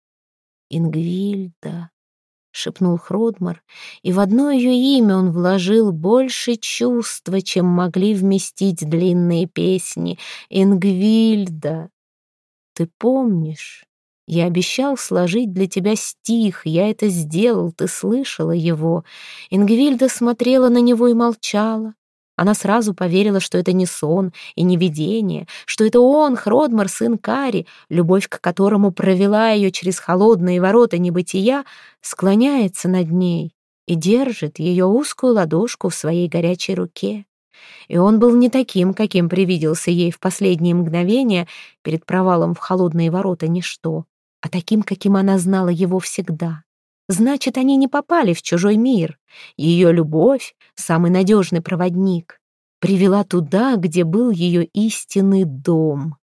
«Ингвильда», — шепнул Хродмар, и в одно ее имя он вложил больше чувства, чем могли вместить длинные песни. «Ингвильда, ты помнишь?» Я обещал сложить для тебя стих, я это сделал, ты слышала его. Ингвильда смотрела на него и молчала. Она сразу поверила, что это не сон и не видение, что это он, Хродмар, сын Кари, любовь к которому провела ее через холодные ворота небытия, склоняется над ней и держит ее узкую ладошку в своей горячей руке. И он был не таким, каким привиделся ей в последние мгновения перед провалом в холодные ворота ничто, а таким, каким она знала его всегда. Значит, они не попали в чужой мир. Ее любовь, самый надежный проводник, привела туда, где был ее истинный дом.